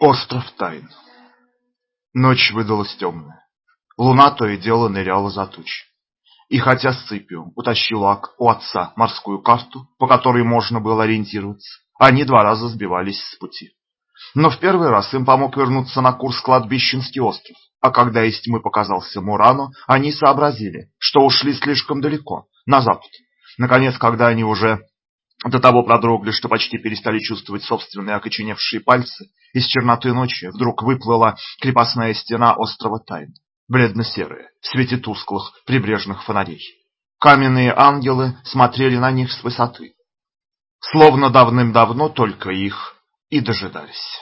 Остров тайн. Ночь выдалась темная. Луна то и дело ныряла за тучи. И хотя Сципио утащил у отца морскую карту, по которой можно было ориентироваться, они два раза сбивались с пути. Но в первый раз им помог вернуться на курс кладбищенский остров, а когда из тьмы показался Мурано, они сообразили, что ушли слишком далеко, на запад. Наконец, когда они уже до того продрогли, что почти перестали чувствовать собственные окоченевшие пальцы, из черноты ночи вдруг выплыла крепостная стена острова Тайн, бледно-серая, в свете тусклых прибрежных фонарей. Каменные ангелы смотрели на них с высоты, словно давным-давно только их и дожидались.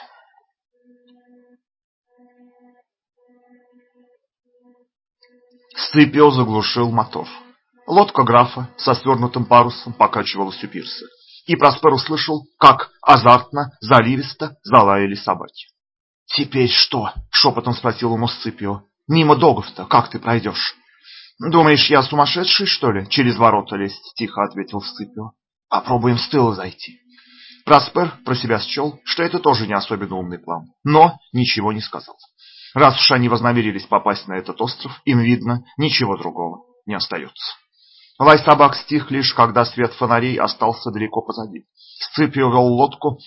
Сципио заглушил мотор. Лодка графа со свернутым парусом покачивалась у пирса, и Проспер услышал, как азартно, заливисто залаяли собаки. «Теперь что?» — шепотом спросил ему Сципио. «Мимо догов-то как ты пройдешь?» «Думаешь, я сумасшедший, что ли, через ворота лезть?» — тихо ответил Сципио. «Попробуем с тыла зайти». Проспер про себя счел, что это тоже не особенно умный план, но ничего не сказал. Раз уж они вознамерились попасть на этот остров, им, видно, ничего другого не остается. Лай собак стих лишь, когда свет фонарей остался далеко позади. Сципио вел лодку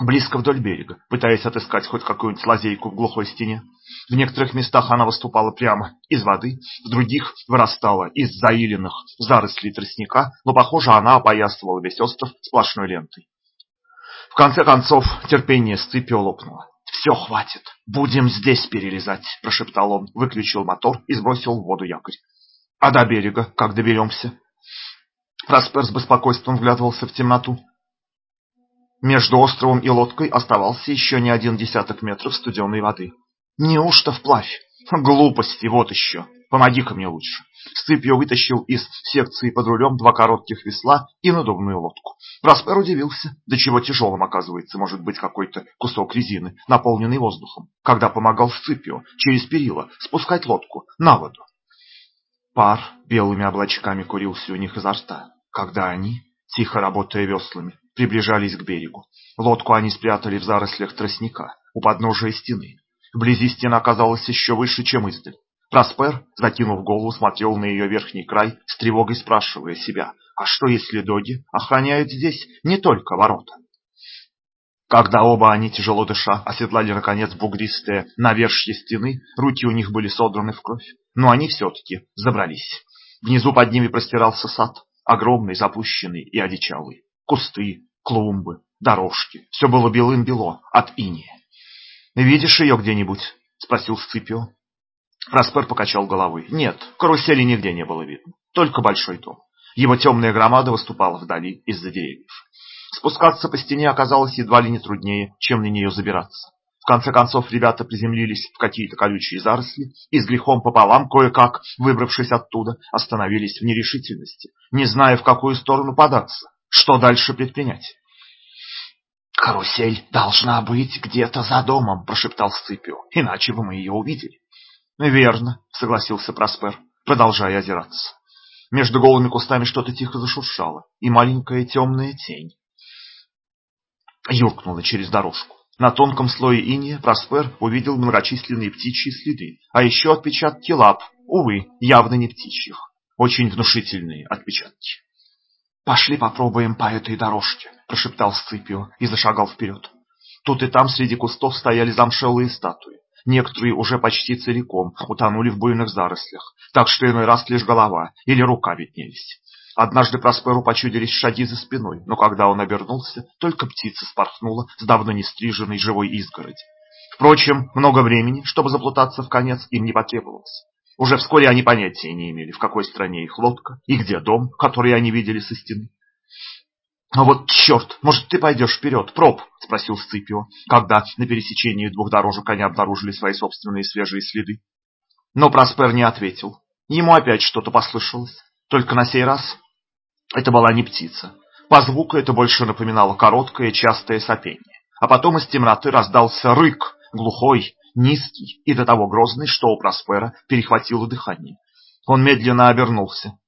близко вдоль берега, пытаясь отыскать хоть какую-нибудь лазейку в глухой стене. В некоторых местах она выступала прямо из воды, в других вырастала из заиленных зарослей тростника, но, похоже, она опоясывала весь остров сплошной лентой. В конце концов, терпение Сципио лопнуло. «Все, хватит, будем здесь перелезать», – прошептал он, выключил мотор и сбросил в воду якорь. А до берега как доберемся? Проспер с беспокойством вглядывался в темноту. Между островом и лодкой оставался еще не один десяток метров студеной воды. Неужто вплавь? Глупости, вот еще. Помоги-ка мне лучше. Сципио вытащил из секции под рулем два коротких весла и надувную лодку. Проспер удивился, до чего тяжелым, оказывается, может быть какой-то кусок резины, наполненный воздухом, когда помогал Сципио через перила спускать лодку на воду. Пар белыми облачками курился у них изо рта, когда они, тихо работая веслами, приближались к берегу. Лодку они спрятали в зарослях тростника у подножия стены. Вблизи стена оказалась еще выше, чем издаль. Проспер, закинув голову, смотрел на ее верхний край, с тревогой спрашивая себя, а что если доги охраняют здесь не только ворота? Когда оба они, тяжело дыша, оседлали, наконец, бугристые навершье стены, руки у них были содраны в кровь, но они все-таки забрались. Внизу под ними простирался сад, огромный, запущенный и одичалый. Кусты, клумбы, дорожки. Все было белым-бело от иния. «Видишь ее где-нибудь?» — спросил Сципио. Проспер покачал головой. Нет, карусели нигде не было видно, только большой дом. Его темная громада выступала вдали из-за деревьев. Спускаться по стене оказалось едва ли не труднее, чем на нее забираться. В конце концов ребята приземлились в какие-то колючие заросли и с грехом пополам, кое-как выбравшись оттуда, остановились в нерешительности, не зная, в какую сторону податься, что дальше предпринять. «Карусель должна быть где-то за домом», – прошептал Сципио, – «иначе бы мы ее увидели». «Верно», – согласился Проспер, продолжая озираться. Между голыми кустами что-то тихо зашуршало, и маленькая темная тень юркнула через дорожку. На тонком слое иния Проспер увидел многочисленные птичьи следы, а еще отпечатки лап, увы, явно не птичьих. Очень внушительные отпечатки. «Пошли попробуем по этой дорожке», – прошептал Сципио и зашагал вперед. Тут и там среди кустов стояли замшелые статуи. Некоторые уже почти целиком утонули в буйных зарослях, так что иной раз лишь голова или рука виднелись. Однажды Просперу почудились шаги за спиной, но когда он обернулся, только птица спорхнула с давно не стриженной живой изгороди. Впрочем, много времени, чтобы заплутаться в конец, им не потребовалось. Уже вскоре они понятия не имели, в какой стране их лодка и где дом, который они видели со стены. «А вот черт, может, ты пойдешь вперед, проб?» – спросил Сципио, когда на пересечении двух дорожек они обнаружили свои собственные свежие следы. Но Проспер не ответил. Ему опять что-то послышалось. Только на сей раз это была не птица. По звуку это больше напоминало короткое частое сопение. А потом из темноты раздался рык, глухой, низкий и до того грозный, что у Проспера перехватило дыхание. Он медленно обернулся.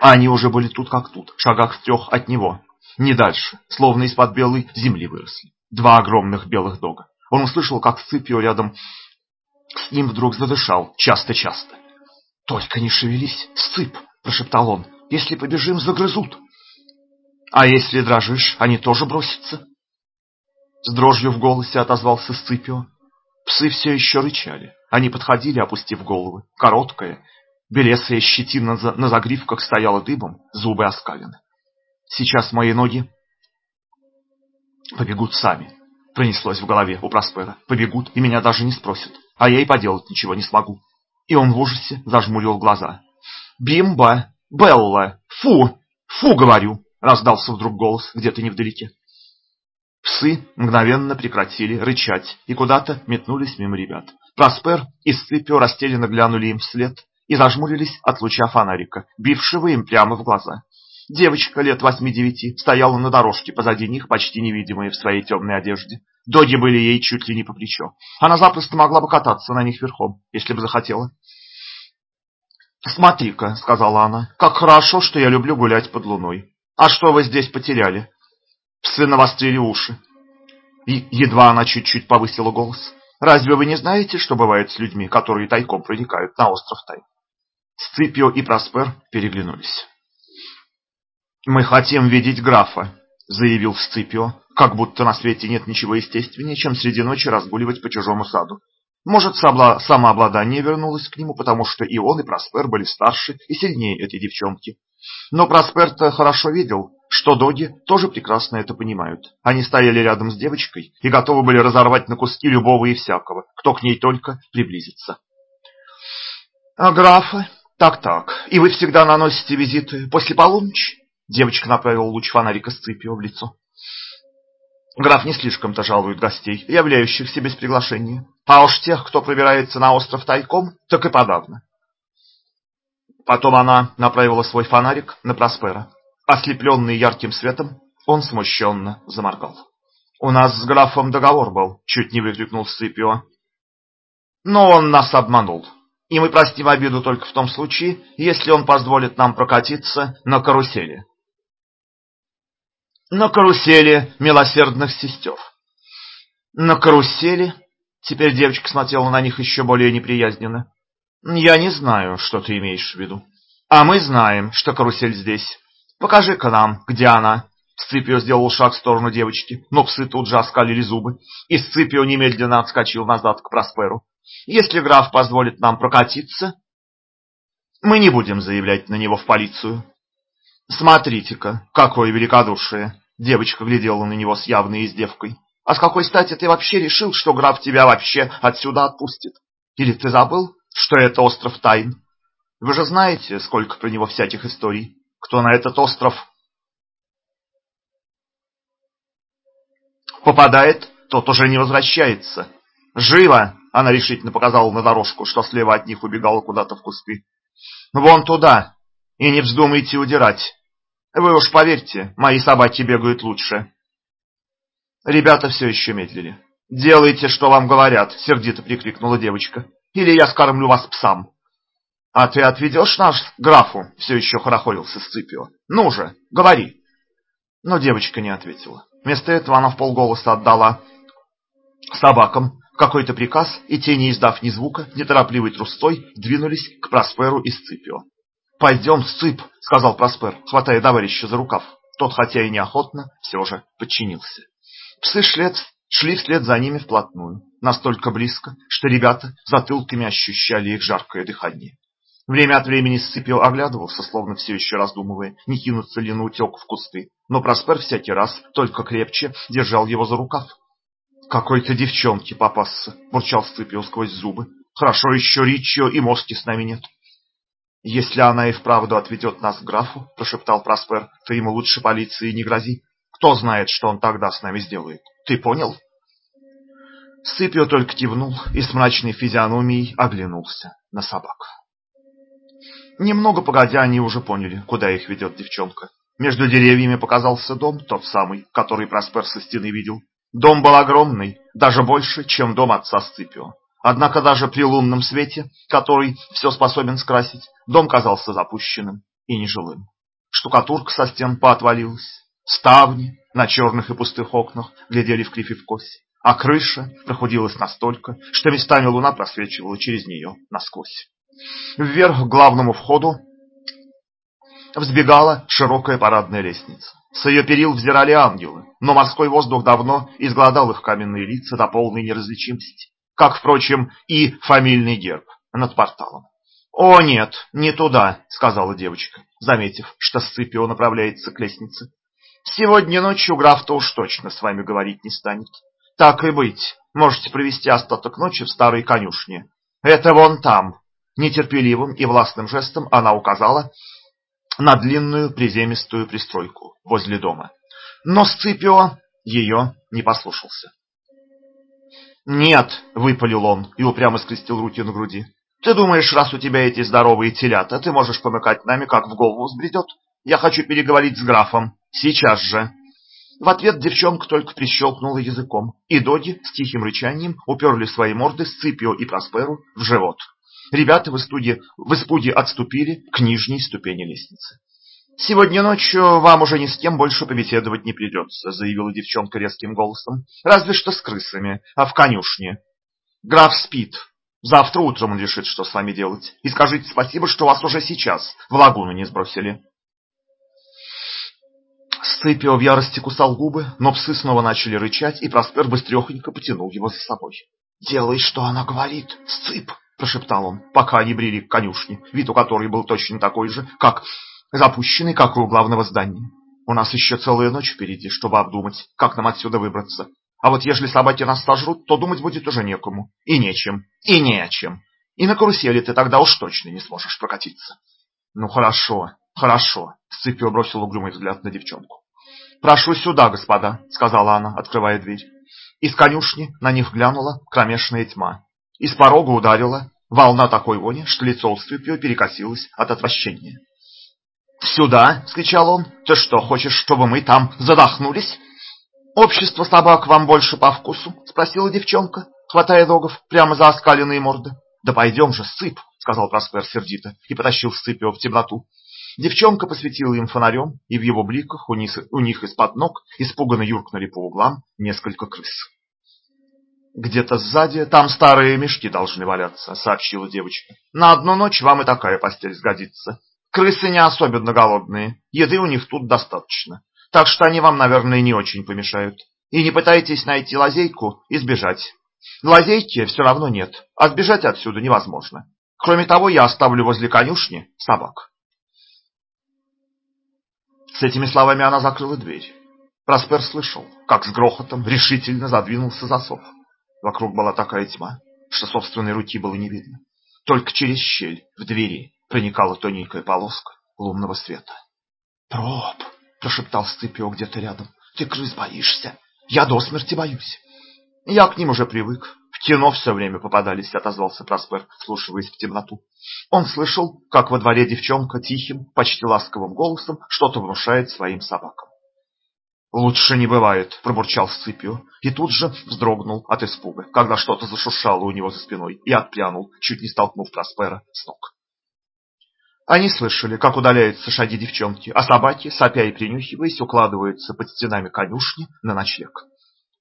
А они уже были тут как тут, шагах в трех от него. Не дальше, словно из-под белой земли выросли. два огромных белых дога. Он услышал, как Сципио рядом с ним вдруг задышал, часто-часто. «Только не шевелись, Сцып!» – прошептал он. «Если побежим, загрызут!» «А если дрожишь, они тоже бросятся?» С дрожью в голосе отозвался Сципио. Псы все еще рычали. Они подходили, опустив головы. Короткая, белесая щетина на загривках стояла дыбом, зубы оскалены. Сейчас мои ноги побегут сами. Пронеслось в голове у Проспера. Побегут и меня даже не спросят. А я и поделать ничего не смогу. И он в ужасе зажмурил глаза. «Бимба! Белла! Фу! Фу, говорю!» Раздался вдруг голос где-то невдалеке. Псы мгновенно прекратили рычать и куда-то метнулись мимо ребят. Проспер и Сципио растерянно глянули им вслед и зажмурились от луча фонарика, бившего им прямо в глаза. Девочка лет восьми-девяти стояла на дорожке позади них, почти невидимая в своей темной одежде. Доги были ей чуть ли не по плечо. Она запросто могла бы кататься на них верхом, если бы захотела. «Смотри-ка», — сказала она, — «как хорошо, что я люблю гулять под луной. А что вы здесь потеряли?» Псы навострили уши. И едва она чуть-чуть повысила голос. «Разве вы не знаете, что бывает с людьми, которые тайком проникают на остров Тай?» Сципио и Проспер переглянулись. «Мы хотим видеть графа», — заявил Сципио, как будто на свете нет ничего естественнее, чем среди ночи разгуливать по чужому саду. Может, самообладание вернулось к нему, потому что и он, и Проспер были старше и сильнее этой девчонки. Но Проспер-то хорошо видел, что доги тоже прекрасно это понимают. Они стояли рядом с девочкой и готовы были разорвать на куски любого и всякого, кто к ней только приблизится. «А графа? Так-так. И вы всегда наносите визиты после полуночи?» Девочка направила луч фонарика Сципио в лицо. Граф не слишком-то жалует гостей, являющихся без приглашения. А уж тех, кто пробирается на остров тайком, так и подавно. Потом она направила свой фонарик на Проспера. Ослепленный ярким светом, он смущенно заморгал. «У нас с графом договор был», — чуть не выкрикнул Сципио. «Но он нас обманул, и мы простим обиду только в том случае, если он позволит нам прокатиться на карусели». «На карусели милосердных сестер». «На карусели?» Теперь девочка смотрела на них еще более неприязненно. «Я не знаю, что ты имеешь в виду. А мы знаем, что карусель здесь. Покажи-ка нам, где она. Сципио сделал шаг в сторону девочки, но псы тут же оскалили зубы, и Сципио немедленно отскочил назад к Просперу. Если граф позволит нам прокатиться, мы не будем заявлять на него в полицию. Смотрите-ка, какое великодушие. Девочка глядела на него с явной издевкой. А с какой стати ты вообще решил, что граф тебя вообще отсюда отпустит? Или ты забыл, что это остров тайн? Вы же знаете, сколько про него всяких историй кто на этот остров попадает, тот уже не возвращается. Живо! Она решительно показала на дорожку, что слева от них убегала куда-то в кусты. Вон туда! И не вздумайте удирать. Вы уж поверьте, мои собаки бегают лучше. Ребята все еще медлили. «Делайте, что вам говорят», — сердито прикрикнула девочка. «Или я скормлю вас псам». «А ты отведешь наш графу?» — все еще хорохорился Сципио. «Ну же, говори!» Но девочка не ответила. Вместо этого она в полголоса отдала собакам какой-то приказ, и те, не издав ни звука, неторопливой трустой двинулись к Просперу и Сципио. «Пойдем, Сцип!» — сказал Проспер, хватая товарища за рукав. Тот, хотя и неохотно, все же подчинился. Псы шли, шли вслед за ними вплотную, настолько близко, что ребята затылками ощущали их жаркое дыхание. Время от времени Сципио оглядывался, словно все еще раздумывая, не кинуться ли на утек в кусты, но Проспер всякий раз только крепче держал его за рукав. «Какой-то девчонки попасться!» — бурчал Сципио сквозь зубы. «Хорошо еще Ричио и Моски с нами нет». «Если она и вправду отведет нас к графу», — прошептал Проспер, — «то ему лучше полиции не грози. Кто знает, что он тогда с нами сделает. Ты понял?» Сципио только кивнул и с мрачной физиономией оглянулся на собак. Немного погодя, они уже поняли, куда их ведет девчонка. Между деревьями показался дом, тот самый, который Проспер со стены видел. Дом был огромный, даже больше, чем дом отца Сципио. Однако даже при лунном свете, который все способен скрасить, дом казался запущенным и нежилым. Штукатурка со стен поотвалилась, ставни на черных и пустых окнах глядели в кривь и в кость, а крыша прохудилась настолько, что местами луна просвечивала через нее насквозь. Вверх к главному входу взбегала широкая парадная лестница. С ее перил взирали ангелы, но морской воздух давно изгладал их каменные лица до полной неразличимости, как, впрочем, и фамильный герб над порталом. «О, нет, не туда», — сказала девочка, заметив, что Сципио направляется к лестнице. «Сегодня ночью граф-то уж точно с вами говорить не станет. Так и быть, можете провести остаток ночи в старой конюшне. Это вон там». Нетерпеливым и властным жестом она указала на длинную приземистую пристройку возле дома. Но Сципио ее не послушался. «Нет», — выпалил он и упрямо скрестил руки на груди. «Ты думаешь, раз у тебя эти здоровые телята, ты можешь помыкать нами, как в голову взбредет? Я хочу переговорить с графом. Сейчас же!» В ответ девчонка только прищелкнула языком, и доги с тихим рычанием уперли свои морды Сципио и Просперу в живот. Ребята в, студии, в испуге отступили к нижней ступени лестницы. «Сегодня ночью вам уже ни с кем больше побеседовать не придется», заявила девчонка резким голосом. «Разве что с крысами, а в конюшне. Граф спит. Завтра утром он решит, что с вами делать. И скажите спасибо, что вас уже сейчас в лагуну не сбросили». Сципио в ярости кусал губы, но псы снова начали рычать, и Проспер быстрехонько потянул его за собой. «Делай, что она говорит, Сцип!» прошептал он, пока они брели к конюшне, вид у которой был точно такой же, как запущенный как у главного здания. У нас еще целая ночь впереди, чтобы обдумать, как нам отсюда выбраться. А вот если собаки нас сожрут, то думать будет уже некому. И нечем. И не о чем. И на карусели ты тогда уж точно не сможешь прокатиться. Ну хорошо, хорошо. Сципио бросил угрюмый взгляд на девчонку. Прошу сюда, господа, сказала она, открывая дверь. Из конюшни на них глянула кромешная тьма. Из порога ударила волна такой вони, что лицо у Сципио перекосилось от отвращения. «Сюда!» — скричал он. «Ты что, хочешь, чтобы мы там задохнулись?» «Общество собак вам больше по вкусу?» — спросила девчонка, хватая догов прямо за оскаленные морды. «Да пойдем же, сыпь!» — сказал Проспер сердито и потащил Сципио в темноту. Девчонка посветила им фонарем, и в его бликах у них, у них из-под ног испуганно юркнули по углам несколько крыс. «Где-то сзади, там старые мешки должны валяться», — сообщила девочка. «На одну ночь вам и такая постель сгодится. Крысы не особенно голодные, еды у них тут достаточно, так что они вам, наверное, не очень помешают. И не пытайтесь найти лазейку и сбежать. Лазейки все равно нет, а сбежать отсюда невозможно. Кроме того, я оставлю возле конюшни собак». С этими словами она закрыла дверь. Проспер слышал, как с грохотом решительно задвинулся засов. Вокруг была такая тьма, что собственной руки было не видно. Только через щель в двери проникала тоненькая полоска лунного света. «Проб!» — прошептал Сципио где-то рядом. «Ты крыс боишься? Я до смерти боюсь!» «Я к ним уже привык. В кино все время попадались», — отозвался Проспер, слушаясь в темноту. Он слышал, как во дворе девчонка тихим, почти ласковым голосом что-то внушает своим собакам. «Лучше не бывает», — пробурчал Сципио, и тут же вздрогнул от испуга, когда что-то зашуршало у него за спиной, и отпрянул, чуть не столкнув Проспера с ног. Они слышали, как удаляются шаги девчонки, а собаки, сопя и принюхиваясь, укладываются под стенами конюшни на ночлег.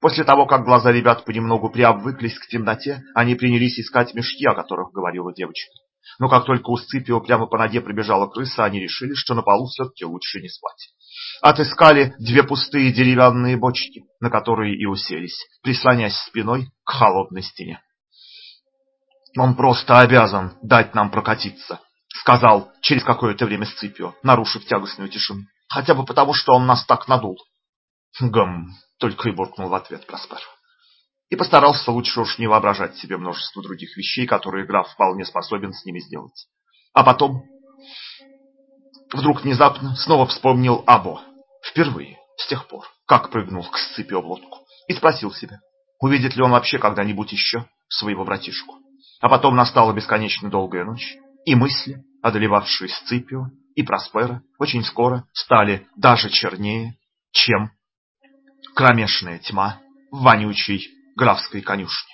После того, как глаза ребят понемногу приобвыклись к темноте, они принялись искать мешки, о которых говорила девочка. Но как только у Сципио прямо по ноге пробежала крыса, они решили, что на полу все-таки лучше не спать отыскали две пустые деревянные бочки, на которые и уселись, прислонясь спиной к холодной стене. «Он просто обязан дать нам прокатиться», — сказал через какое-то время Сципио, нарушив тягостную тишину. «Хотя бы потому, что он нас так надул». «Гм», — только и буркнул в ответ Проспер. И постарался лучше уж не воображать себе множество других вещей, которые граф вполне способен с ними сделать. А потом вдруг внезапно снова вспомнил Або, Впервые, с тех пор, как прыгнул к Сципио в лодку, и спросил себя, увидит ли он вообще когда-нибудь еще своего братишку. А потом настала бесконечно долгая ночь, и мысли, одолевавшие Сципио и Проспера, очень скоро стали даже чернее, чем кромешная тьма в вонючей графской конюшне.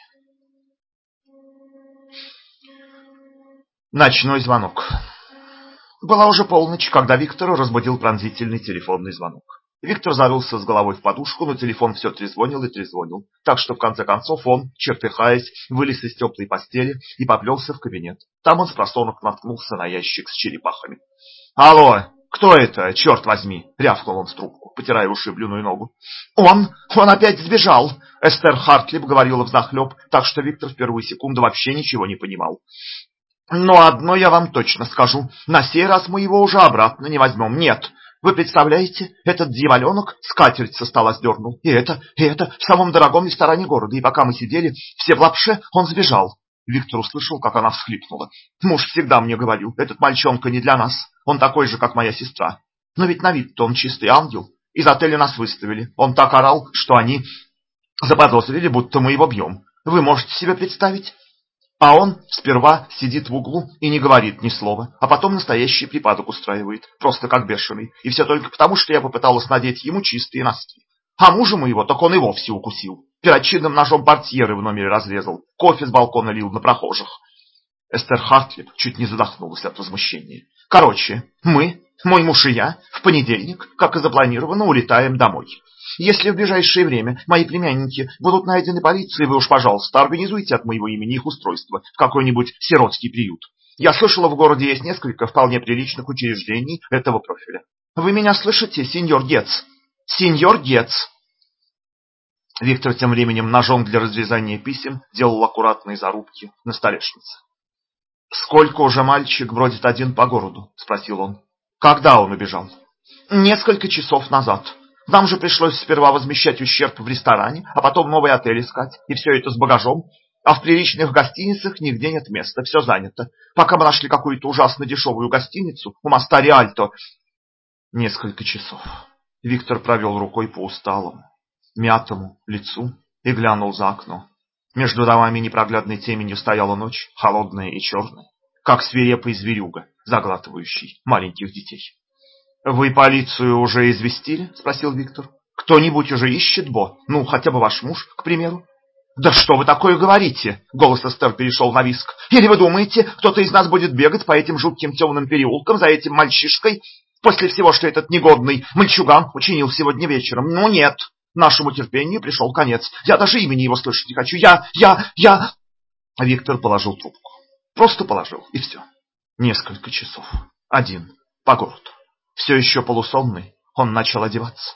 Ночной звонок. Была уже полночь, когда Виктора разбудил пронзительный телефонный звонок. Виктор зарылся с головой в подушку, но телефон все трезвонил и трезвонил. Так что в конце концов он, чертыхаясь, вылез из теплой постели и поплелся в кабинет. Там он с просонок наткнулся на ящик с черепахами. «Алло, кто это, черт возьми?» — рявкнул он в трубку, потирая ушибленную ногу. «Он! Он опять сбежал!» — Эстер Хартлип говорила взахлеб, так что Виктор в первую секунду вообще ничего не понимал. «Но одно я вам точно скажу. На сей раз мы его уже обратно не возьмем. Нет, вы представляете, этот дьяволенок скатерть со стола сдернул. И это, и это в самом дорогом ресторане города. И пока мы сидели, все в лапше, он сбежал. Виктор услышал, как она всхлипнула. Муж всегда мне говорил, этот мальчонка не для нас. Он такой же, как моя сестра. Но ведь на вид-то он чистый ангел. Из отеля нас выставили. Он так орал, что они заподозрили, будто мы его бьем. Вы можете себе представить? А он сперва сидит в углу и не говорит ни слова, а потом настоящий припадок устраивает, просто как бешеный. И все только потому, что я попыталась надеть ему чистые носки. А мужа моего так он и вовсе укусил. Перочинным ножом портьеры в номере разрезал, кофе с балкона лил на прохожих. Эстер Хартлип чуть не задохнулась от возмущения. Короче, мы, мой муж и я, в понедельник, как и запланировано, улетаем домой. Если в ближайшее время мои племянники будут найдены полицией, вы уж, пожалуйста, организуйте от моего имени их устройство в какой-нибудь сиротский приют. Я слышала, в городе есть несколько вполне приличных учреждений этого профиля. Вы меня слышите, сеньор Гец? Сеньор Гец!» Виктор тем временем ножом для разрезания писем делал аккуратные зарубки на столешнице. «Сколько уже мальчик бродит один по городу?» – спросил он. «Когда он убежал?» «Несколько часов назад. Нам же пришлось сперва возмещать ущерб в ресторане, а потом новый отель искать, и все это с багажом. А в приличных гостиницах нигде нет места, все занято. Пока мы нашли какую-то ужасно дешевую гостиницу у моста Риальто. Несколько часов. Виктор провел рукой по усталому, мятому лицу и глянул за окно. Между домами непроглядной теменью стояла ночь, холодная и черная, как свирепый зверюга, заглатывающий маленьких детей. «Вы полицию уже известили?» – спросил Виктор. «Кто-нибудь уже ищет Бо? Ну, хотя бы ваш муж, к примеру?» «Да что вы такое говорите?» – голос Эстер перешел на виск. «Или вы думаете, кто-то из нас будет бегать по этим жутким темным переулкам за этим мальчишкой после всего, что этот негодный мальчуган учинил сегодня вечером? Ну нет, нашему терпению пришел конец. Я даже имени его слышать не хочу. Я, я, я...» Виктор положил трубку. Просто положил, и все. Несколько часов. Один. По городу. Все еще полусонный, он начал одеваться.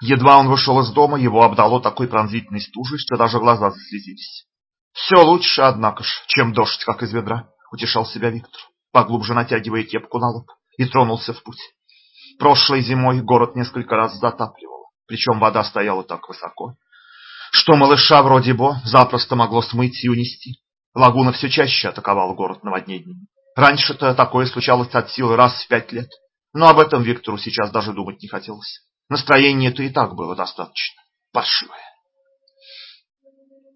Едва он вышел из дома, его обдало такой пронзительной стужей, что даже глаза заслезились. «Все лучше, однако ж, чем дождь, как из ведра», — утешал себя Виктор, поглубже натягивая кепку на лоб, и тронулся в путь. Прошлой зимой город несколько раз затапливало, причем вода стояла так высоко, что малыша вроде Бо запросто могло смыть и унести. Лагуна все чаще атаковала город наводнениями. Раньше-то такое случалось от силы раз в пять лет. Но об этом Виктору сейчас даже думать не хотелось. Настроение-то и так было достаточно паршивое.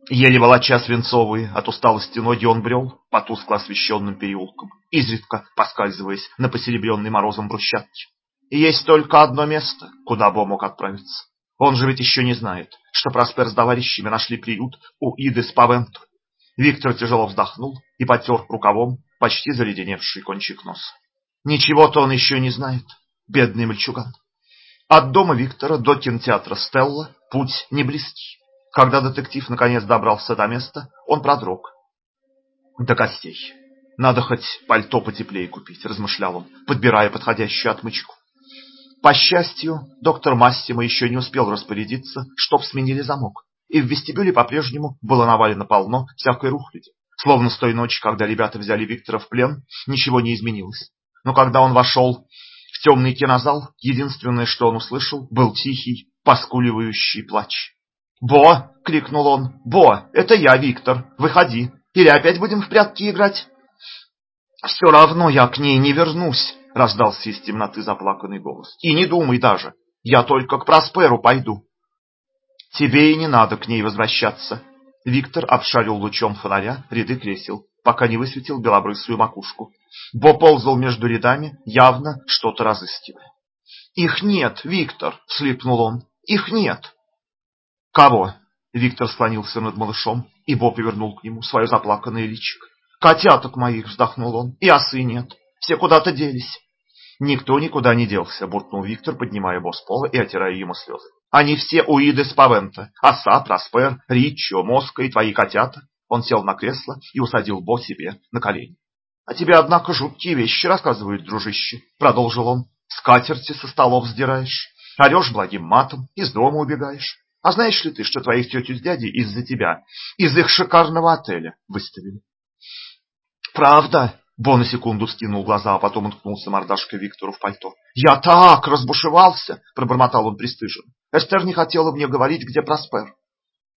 Еле волоча свинцовые от усталости ноги он брел по тускло освещенным переулкам, изредка поскальзываясь на посеребренной морозом брусчатке. Есть только одно место, куда Бо мог отправиться. Он же ведь еще не знает, что Проспер с товарищами нашли приют у Иды Спавенту. Виктор тяжело вздохнул и потер рукавом почти заледеневший кончик носа. Ничего-то он еще не знает, бедный мальчуган. От дома Виктора до кинотеатра Стелла путь не близкий. Когда детектив наконец добрался до места, он продрог до костей. Надо хоть пальто потеплее купить, размышлял он, подбирая подходящую отмычку. По счастью, доктор Массимо еще не успел распорядиться, чтоб сменили замок, и в вестибюле по-прежнему было навалено полно всякой рухляди. Словно с той ночи, когда ребята взяли Виктора в плен, ничего не изменилось. Но когда он вошел в темный кинозал, единственное, что он услышал, был тихий, поскуливающий плач. «Бо!» — крикнул он. «Бо! Это я, Виктор! Выходи! Или опять будем в прятки играть?» «Все равно я к ней не вернусь!» — раздался из темноты заплаканный голос. «И не думай даже! Я только к Просперу пойду!» «Тебе и не надо к ней возвращаться!» Виктор обшарил лучом фонаря ряды кресел, пока не высветил белобрысую макушку. Бо ползал между рядами, явно что-то разыскивая. «Их нет, Виктор!» — слипнул он. «Их нет!» «Кого?» — Виктор склонился над малышом, и Бо повернул к нему свое заплаканное личико. «Котяток моих!» — вздохнул он. «И осы нет. Все куда-то делись». Никто никуда не делся, буркнул Виктор, поднимая его с пола и отирая ему слезы. Они все уиды с Павента. Оса, Проспер, Риччо, Моска и твои котята. Он сел на кресло и усадил Бо себе на колени. — А тебе, однако, жуткие вещи рассказывают, дружище, — продолжил он. — Скатерти со столов сдираешь, орешь благим матом, из дома убегаешь. А знаешь ли ты, что твоих тетю с дядей из-за тебя, из их шикарного отеля выставили? — Правда? Бо на секунду скинул глаза, а потом уткнулся мордашкой Виктору в пальто. «Я так разбушевался!» — пробормотал он пристыженно. «Эстер не хотела мне говорить, где Проспер».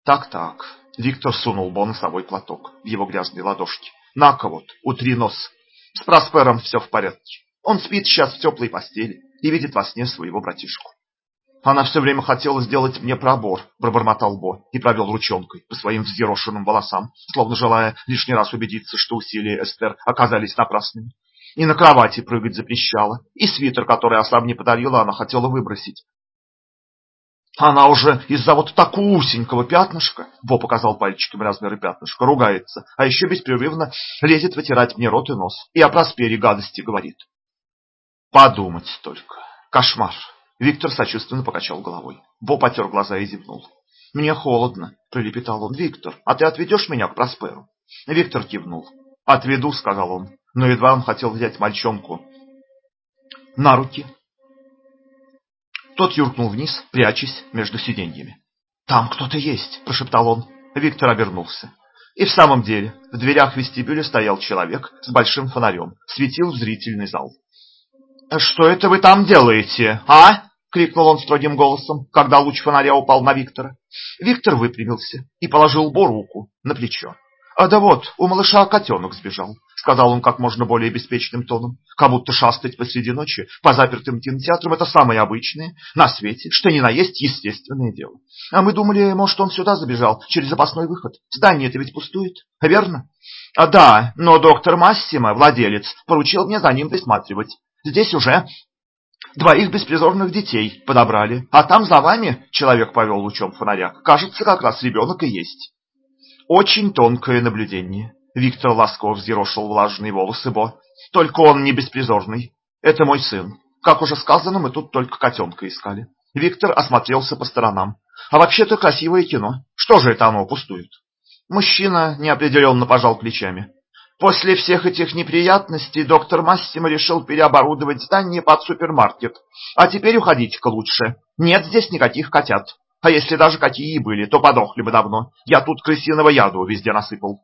«Так-так». Виктор сунул Бо носовой платок в его грязные ладошки. «На-ка вот, утри нос. С Проспером все в порядке. Он спит сейчас в теплой постели и видит во сне своего братишку. Она все время хотела сделать мне пробор, пробормотал Бо и провел ручонкой по своим взъерошенным волосам, словно желая лишний раз убедиться, что усилия Эстер оказались напрасными. И на кровати прыгать запрещала, и свитер, который Асаб не подарила, она хотела выбросить. Она уже из-за вот такого усенького пятнышка, Бо показал пальчиком размеры пятнышка, ругается, а еще беспрерывно лезет вытирать мне рот и нос, и о Проспере гадости говорит. Подумать только. Кошмар. Виктор сочувственно покачал головой. Бо потер глаза и зевнул. «Мне холодно», — пролепетал он. «Виктор, а ты отведешь меня к Просперу?» Виктор кивнул. «Отведу», — сказал он. Но едва он хотел взять мальчонку на руки. Тот юркнул вниз, прячась между сиденьями. «Там кто-то есть», — прошептал он. Виктор обернулся. И в самом деле, в дверях вестибюля стоял человек с большим фонарем, светил в зрительный зал. «Что это вы там делаете, а?» — крикнул он строгим голосом, когда луч фонаря упал на Виктора. Виктор выпрямился и положил Бо руку на плечо. «А да вот, у малыша котенок сбежал», — сказал он как можно более беспечным тоном, как будто шастать посреди ночи по запертым кинотеатрам — это самое обычное на свете, что ни на есть естественное дело. А мы думали, может, он сюда забежал, через запасной выход. Здание-то ведь пустует, верно? А да, но доктор Массимо, владелец, поручил мне за ним присматривать. Здесь уже двоих беспризорных детей подобрали, а там за вами, человек повел лучом фонаря, кажется, как раз ребенок и есть. Очень тонкое наблюдение. Виктор ласково взъерошил влажные волосы Бо. Только он не беспризорный. Это мой сын. Как уже сказано, мы тут только котенка искали. Виктор осмотрелся по сторонам. А вообще-то красивое кино. Что же это оно пустует? Мужчина неопределенно пожал плечами. После всех этих неприятностей доктор Массимо решил переоборудовать здание под супермаркет. А теперь уходите-ка лучше. Нет здесь никаких котят. А если даже какие и были, то подохли бы давно. Я тут крысиного яду везде насыпал.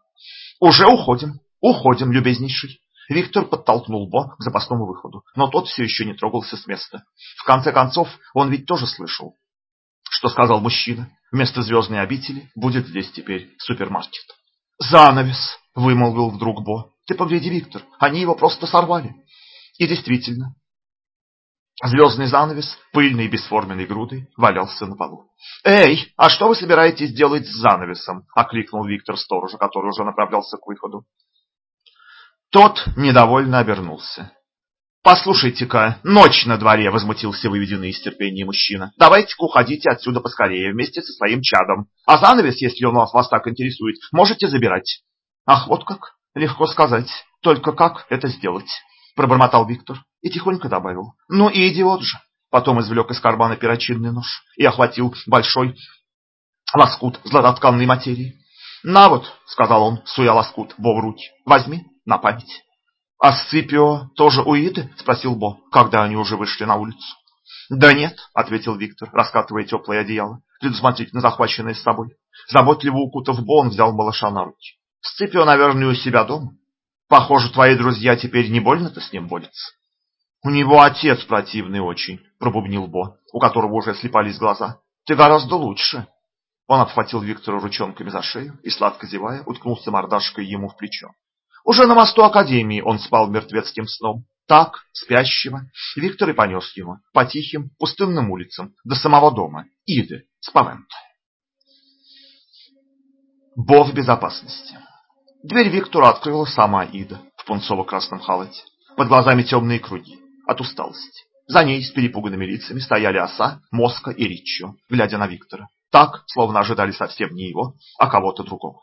Уже уходим. Уходим, любезнейший. Виктор подтолкнул Бо к запасному выходу, но тот все еще не трогался с места. В конце концов, он ведь тоже слышал, что сказал мужчина. Вместо звездной обители будет здесь теперь супермаркет. Занавес, вымолвил вдруг Бо. Ты погляди, Виктор, они его просто сорвали. И действительно, звездный занавес, пыльной бесформенной грудой, валялся на полу. «Эй, а что вы собираетесь делать с занавесом?» — окликнул Виктор сторожа, который уже направлялся к выходу. Тот недовольно обернулся. «Послушайте-ка, ночь на дворе!» — возмутился выведенный из терпения мужчина. «Давайте-ка уходите отсюда поскорее, вместе со своим чадом. А занавес, если он вас, вас так интересует, можете забирать». «Ах, вот как? Легко сказать. Только как это сделать?» — пробормотал Виктор и тихонько добавил. «Ну и идиот же!» Потом извлек из кармана перочинный нож и охватил большой лоскут златотканной материи. «На вот», — сказал он, суя лоскут Бо в руки, — «возьми на память». «А Сципио тоже уиды?» — спросил Бо, когда они уже вышли на улицу. «Да нет», — ответил Виктор, раскатывая теплое одеяло, предусмотрительно захваченное с собой. Заботливо укутав Бо, он взял малыша на руки. «Сципио, наверное, у себя дома. Похоже, твои друзья теперь не больно-то с ним борются». «У него отец противный очень», — пробубнил Бо, у которого уже слепались глаза. «Ты гораздо лучше». Он обхватил Виктора ручонками за шею и, сладко зевая, уткнулся мордашкой ему в плечо. Уже на мосту Академии он спал мертвецким сном. Так, спящего, Виктор и понес его по тихим, пустынным улицам до самого дома Иды Спавента. Бо в безопасности. Дверь Виктору открыла сама Ида в пунцово-красном халате. Под глазами темные круги от усталости. За ней с перепуганными лицами стояли оса, Моска и Риччо, глядя на Виктора. Так, словно ожидали совсем не его, а кого-то другого.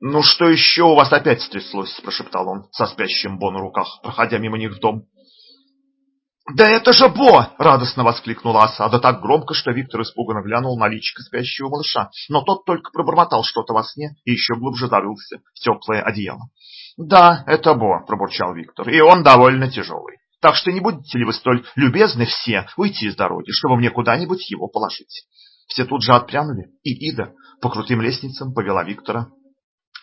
«Ну что еще у вас опять стряслось?» – прошептал он со спящим Бо на руках, проходя мимо них в дом. «Да это же Бо!» – радостно воскликнула осада так громко, что Виктор испуганно глянул на личико спящего малыша, но тот только пробормотал что-то во сне и еще глубже зарылся в теплое одеяло. «Да, это Бо», – пробурчал Виктор, – «и он довольно тяжелый. Так что не будете ли вы столь любезны все уйти из дороги, чтобы мне куда-нибудь его положить?» Все тут же отпрянули, и Ида по крутым лестницам повела Виктора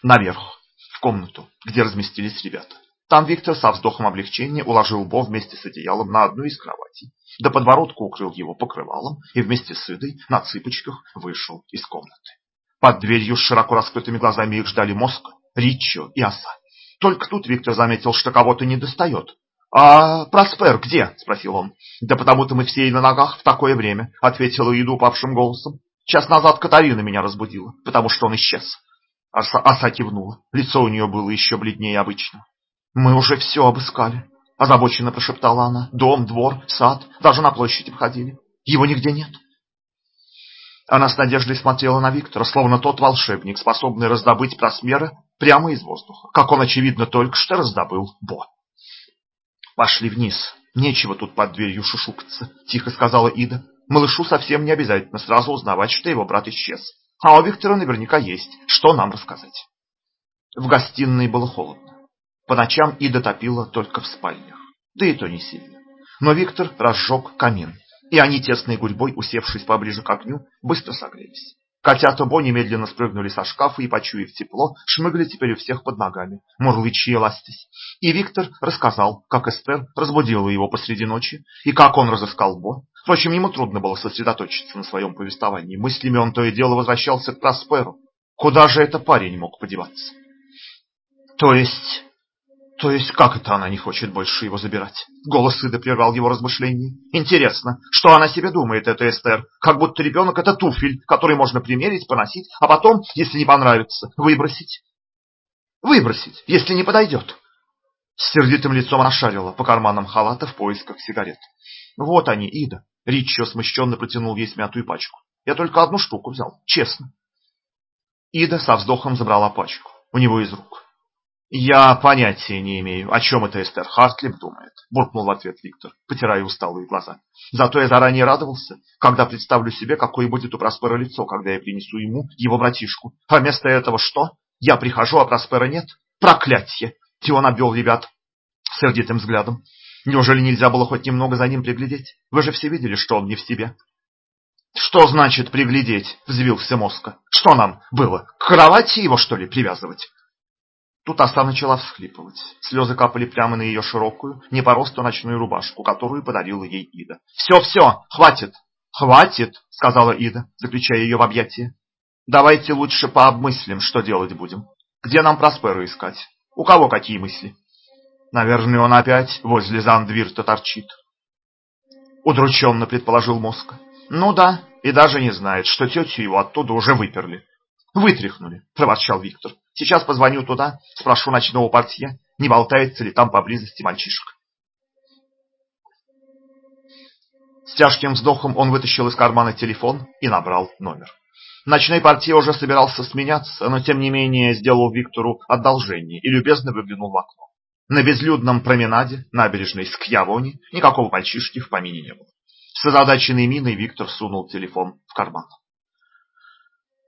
наверх, в комнату, где разместились ребята. Там Виктор со вздохом облегчения уложил Бо вместе с одеялом на одну из кроватей, до подбородка укрыл его покрывалом и вместе с Идой на цыпочках вышел из комнаты. Под дверью с широко раскрытыми глазами их ждали мозг, Риччо и Оса. Только тут Виктор заметил, что кого-то не достает. «А Проспер где?» – спросил он. «Да потому-то мы все и на ногах в такое время», – ответила Ида упавшим голосом. «Час назад Катарина меня разбудила, потому что он исчез». Оса, Оса кивнула. Лицо у нее было еще бледнее обычного. «Мы уже все обыскали», – озабоченно прошептала она. «Дом, двор, сад, даже на площади обходили. Его нигде нет». Она с надеждой смотрела на Виктора, словно тот волшебник, способный раздобыть просмеры прямо из воздуха, как он, очевидно, только что раздобыл Бо. «Пошли вниз. Нечего тут под дверью шушукаться», – тихо сказала Ида. «Малышу совсем не обязательно сразу узнавать, что его брат исчез. А у Виктора наверняка есть, что нам рассказать». В гостиной было холодно. По ночам Ида топила только в спальнях, да и то не сильно. Но Виктор разжег камин, и они тесной гурьбой, усевшись поближе к огню, быстро согрелись. Котята Бо немедленно спрыгнули со шкафа и, почуяв тепло, шмыгали теперь у всех под ногами, мурлычи и ластясь. И Виктор рассказал, как Эстер разбудила его посреди ночи, и как он разыскал Бо. Впрочем, ему трудно было сосредоточиться на своем повествовании. Мыслями он то и дело возвращался к Просперу. Куда же это парень мог подеваться? То есть то есть как это она не хочет больше его забирать? Голос Иды прервал его размышления. Интересно, что она себе думает, эта Эстер? Как будто ребенок это туфель, который можно примерить, поносить, а потом, если не понравится, выбросить. Выбросить, если не подойдет. С сердитым лицом она шарила по карманам халата в поисках сигарет. Вот они, Ида. Риччо смущенно протянул ей смятую пачку. Я только одну штуку взял, честно. Ида со вздохом забрала пачку у него из рук. «Я понятия не имею, о чем это Эстер Хартлиб думает», – буркнул в ответ Виктор, потирая усталые глаза. «Зато я заранее радовался, когда представлю себе, какое будет у Проспера лицо, когда я принесу ему его братишку. А вместо этого что? Я прихожу, а Проспера нет? Проклятье!» И он обвел ребят сердитым взглядом. «Неужели нельзя было хоть немного за ним приглядеть? Вы же все видели, что он не в себе». «Что значит приглядеть?» – взвился Моска. «Что нам было, к кровати его, что ли, привязывать?» Тут оса начала всхлипывать. Слезы капали прямо на ее широкую, не по росту ночную рубашку, которую подарила ей Ида. «Все, все, хватит!» «Хватит!» — сказала Ида, заключая ее в объятия. «Давайте лучше пообмыслим, что делать будем. Где нам Просперу искать? У кого какие мысли?» «Наверное, он опять возле Зандвирта торчит». Удрученно предположил мозг. «Ну да, и даже не знает, что тетю его оттуда уже выперли». «Вытряхнули», — проворчал Виктор. Сейчас позвоню туда, спрошу ночного портье, не болтается ли там поблизости мальчишек. С тяжким вздохом он вытащил из кармана телефон и набрал номер. Ночной портье уже собирался сменяться, но тем не менее сделал Виктору одолжение и любезно выглянул в окно. На безлюдном променаде набережной Скьявони никакого мальчишки в помине не было. С озадаченной миной Виктор сунул телефон в карман.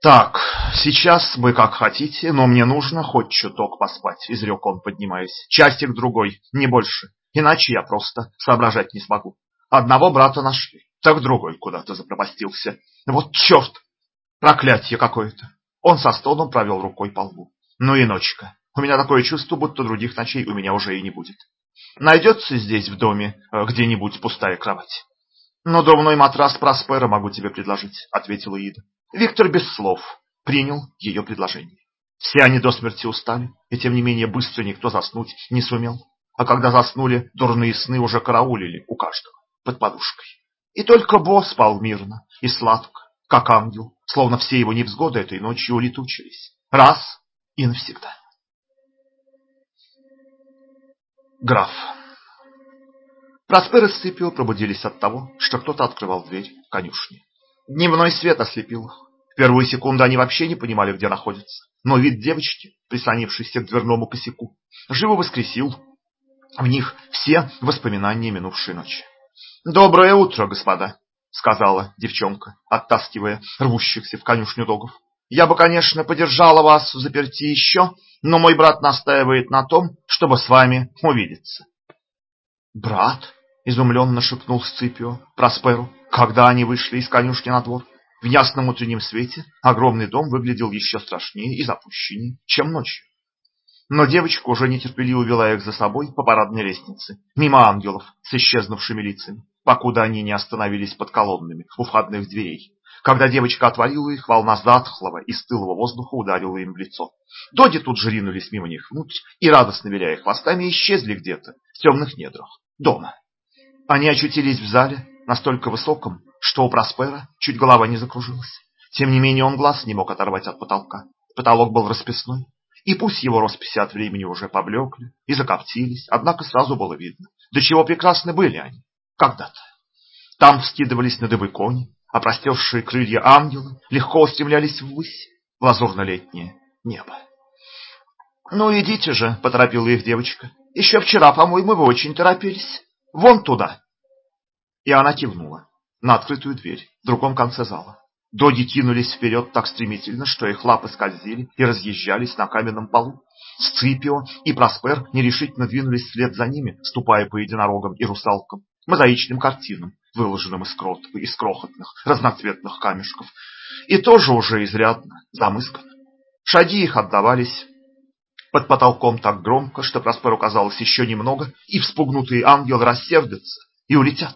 «Так, сейчас вы как хотите, но мне нужно хоть чуток поспать», — изрек он, поднимаясь. «Часик-другой, не больше, иначе я просто соображать не смогу. Одного брата нашли, так другой куда-то запропастился. Вот черт! Проклятье какое-то!» Он со стоном провел рукой по лбу. «Ну и ночка. У меня такое чувство, будто других ночей у меня уже и не будет. Найдется здесь в доме э, где-нибудь пустая кровать?» «Но домной матрас Проспера могу тебе предложить», — ответила Ида. Виктор без слов принял ее предложение. Все они до смерти устали, и тем не менее быстро никто заснуть не сумел. А когда заснули, дурные сны уже караулили у каждого под подушкой. И только Бо спал мирно и сладко, как ангел, словно все его невзгоды этой ночью улетучились. Раз и навсегда. Граф. Проспер и Сципио пробудились от того, что кто-то открывал дверь конюшни. Дневной свет ослепил. В первую секунду они вообще не понимали, где находятся. Но вид девочки, прислонившейся к дверному косяку, живо воскресил в них все воспоминания минувшей ночи. Доброе утро, господа, сказала девчонка, оттаскивая рвущихся в конюшню догов. Я бы, конечно, подержала вас в заперти еще, но мой брат настаивает на том, чтобы с вами увидеться. Брат? Изумленно шепнул Сципио Просперу, когда они вышли из конюшни на двор. В ясном утреннем свете огромный дом выглядел еще страшнее и запущеннее, чем ночью. Но девочка уже нетерпеливо вела их за собой по парадной лестнице, мимо ангелов с исчезнувшими лицами, покуда они не остановились под колоннами у входных дверей. Когда девочка отворила их, волна затхлого и стылого воздуха ударила им в лицо. Доди тут же ринулись мимо них внутрь и, радостно виляя хвостами, исчезли где-то в темных недрах дома. Они очутились в зале, настолько высоком, что у Проспера чуть голова не закружилась. Тем не менее он глаз не мог оторвать от потолка. Потолок был расписной, и пусть его росписи от времени уже поблекли и закоптились, однако сразу было видно, до чего прекрасны были они когда-то. Там вскидывались на дыбы кони, а крылья ангелы легко устремлялись ввысь, в лазурно-летнее небо. «Ну, идите же», — поторопила их девочка. «Еще вчера, по-моему, вы очень торопились. Вон туда!» И она кивнула на открытую дверь в другом конце зала. Доги кинулись вперед так стремительно, что их лапы скользили и разъезжались на каменном полу. Сципио и Проспер нерешительно двинулись вслед за ними, ступая по единорогам и русалкам, мозаичным картинам, выложенным из, крот, из крохотных разноцветных камешков, и тоже уже изрядно замысканно. Шаги их отдавались под потолком так громко, что Просперу казалось еще немного, и вспугнутые ангелы рассердятся и улетят.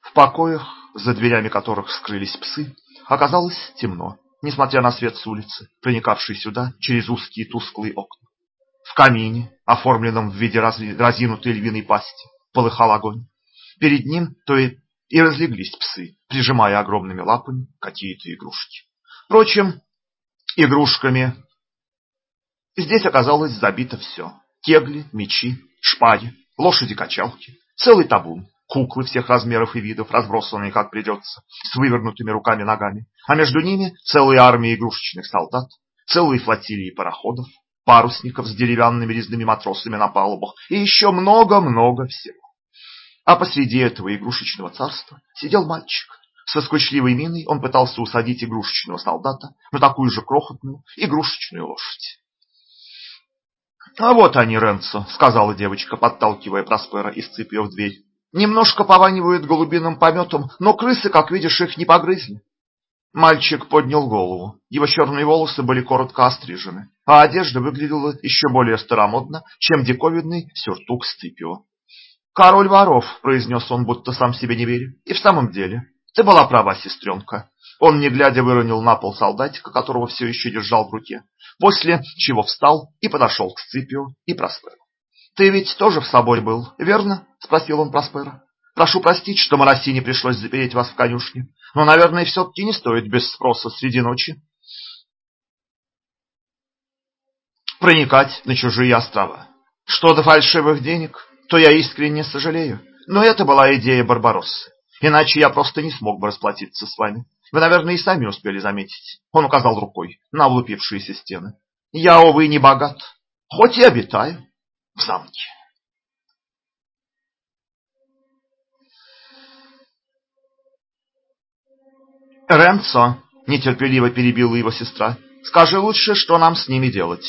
В покоях, за дверями которых скрылись псы, оказалось темно, несмотря на свет с улицы, проникавший сюда через узкие тусклые окна. В камине, оформленном в виде разинутой львиной пасти, полыхал огонь. Перед ним то и, и разлеглись псы, прижимая огромными лапами какие-то игрушки. Впрочем, игрушками здесь оказалось забито все. Кегли, мечи, шпаги, лошади-качалки, целый табун куклы всех размеров и видов, разбросанные как придется, с вывернутыми руками-ногами, а между ними целые армии игрушечных солдат, целые флотилии пароходов, парусников с деревянными резными матросами на палубах и еще много-много всего. А посреди этого игрушечного царства сидел мальчик. Со скучливой миной он пытался усадить игрушечного солдата на такую же крохотную игрушечную лошадь. «А вот они, Ренцо», — сказала девочка, подталкивая Проспера и сцепив дверь. Немножко пованивают голубиным пометом, но крысы, как видишь, их не погрызли. Мальчик поднял голову. Его черные волосы были коротко острижены, а одежда выглядела еще более старомодно, чем диковинный сюртук Стыпио. «Король воров», — произнес он, будто сам себе не веря. «И в самом деле, ты была права, сестренка». Он, не глядя, выронил на пол солдатика, которого все еще держал в руке, после чего встал и подошел к Сципио и Просперу. Ты ведь тоже в соборе был, верно? спросил он Проспера. Прошу простить, что Марасине пришлось запереть вас в конюшне, но, наверное, все-таки не стоит без спроса среди ночи проникать на чужие острова. Что до фальшивых денег, то я искренне сожалею, но это была идея Барбароссы. Иначе я просто не смог бы расплатиться с вами. Вы, наверное, и сами успели заметить. Он указал рукой на облупившиеся стены. Я, увы, не богат, хоть и обитаю в замке. Ренцо, нетерпеливо перебила его сестра, скажи лучше, что нам с ними делать.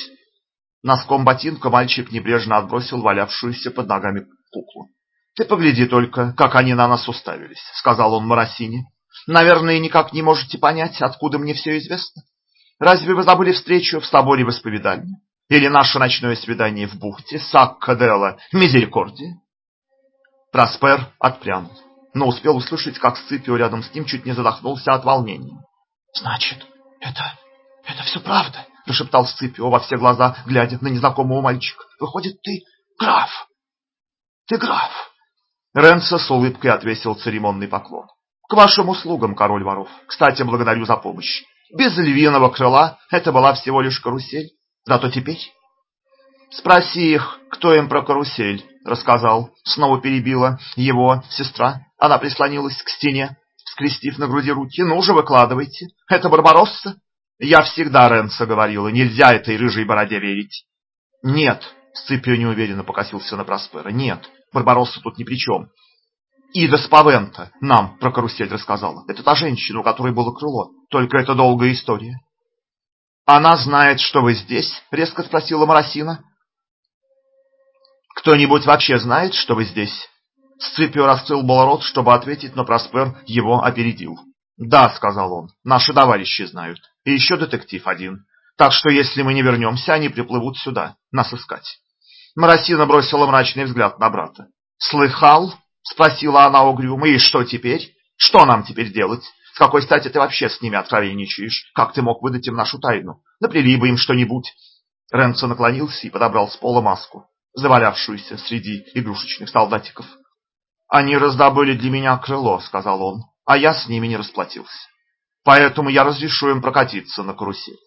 Носком ботинка мальчик небрежно отбросил валявшуюся под ногами куклу. Ты погляди только, как они на нас уставились, сказал он Марасине. Наверное, никак не можете понять, откуда мне все известно. Разве вы забыли встречу в соборе восповедания? Или наше ночное свидание в бухте Саккаделла Мизерикорди? Проспер отпрянул, но успел услышать, как Сципио рядом с ним чуть не задохнулся от волнения. «Значит, это... это все правда?» – прошептал Сципио во все глаза, глядя на незнакомого мальчика. «Выходит, ты граф! Ты граф!» Ренцо с улыбкой отвесил церемонный поклон. «К вашим услугам, король воров. Кстати, благодарю за помощь. Без львиного крыла это была всего лишь карусель. Зато теперь... Спроси их, кто им про карусель рассказал. Снова перебила его сестра. Она прислонилась к стене, скрестив на груди руки. Ну же, выкладывайте. Это Барбаросса? Я всегда Ренцо говорила, нельзя этой рыжей бороде верить. Нет, Сципио неуверенно покосился на Проспера. Нет, Барбаросса тут ни при чем. Ида Спавента нам про карусель рассказала. Это та женщина, у которой было крыло. Только это долгая история. Она знает, что вы здесь? резко спросила Марасина. Кто-нибудь вообще знает, что вы здесь? Сципио раскрыл был рот, чтобы ответить, но Проспер его опередил. «Да», — сказал он, — «наши товарищи знают. И еще детектив один. Так что если мы не вернемся, они приплывут сюда, нас искать». Марасина бросила мрачный взгляд на брата. «Слыхал?» — спросила она угрюмо. «И что теперь? Что нам теперь делать? С какой стати ты вообще с ними откровенничаешь? Как ты мог выдать им нашу тайну? Наплели бы им что-нибудь». Ренцо наклонился и подобрал с пола маску, завалявшуюся среди игрушечных солдатиков. «Они раздобыли для меня крыло», — сказал он, — «а я с ними не расплатился. Поэтому я разрешу им прокатиться на карусель».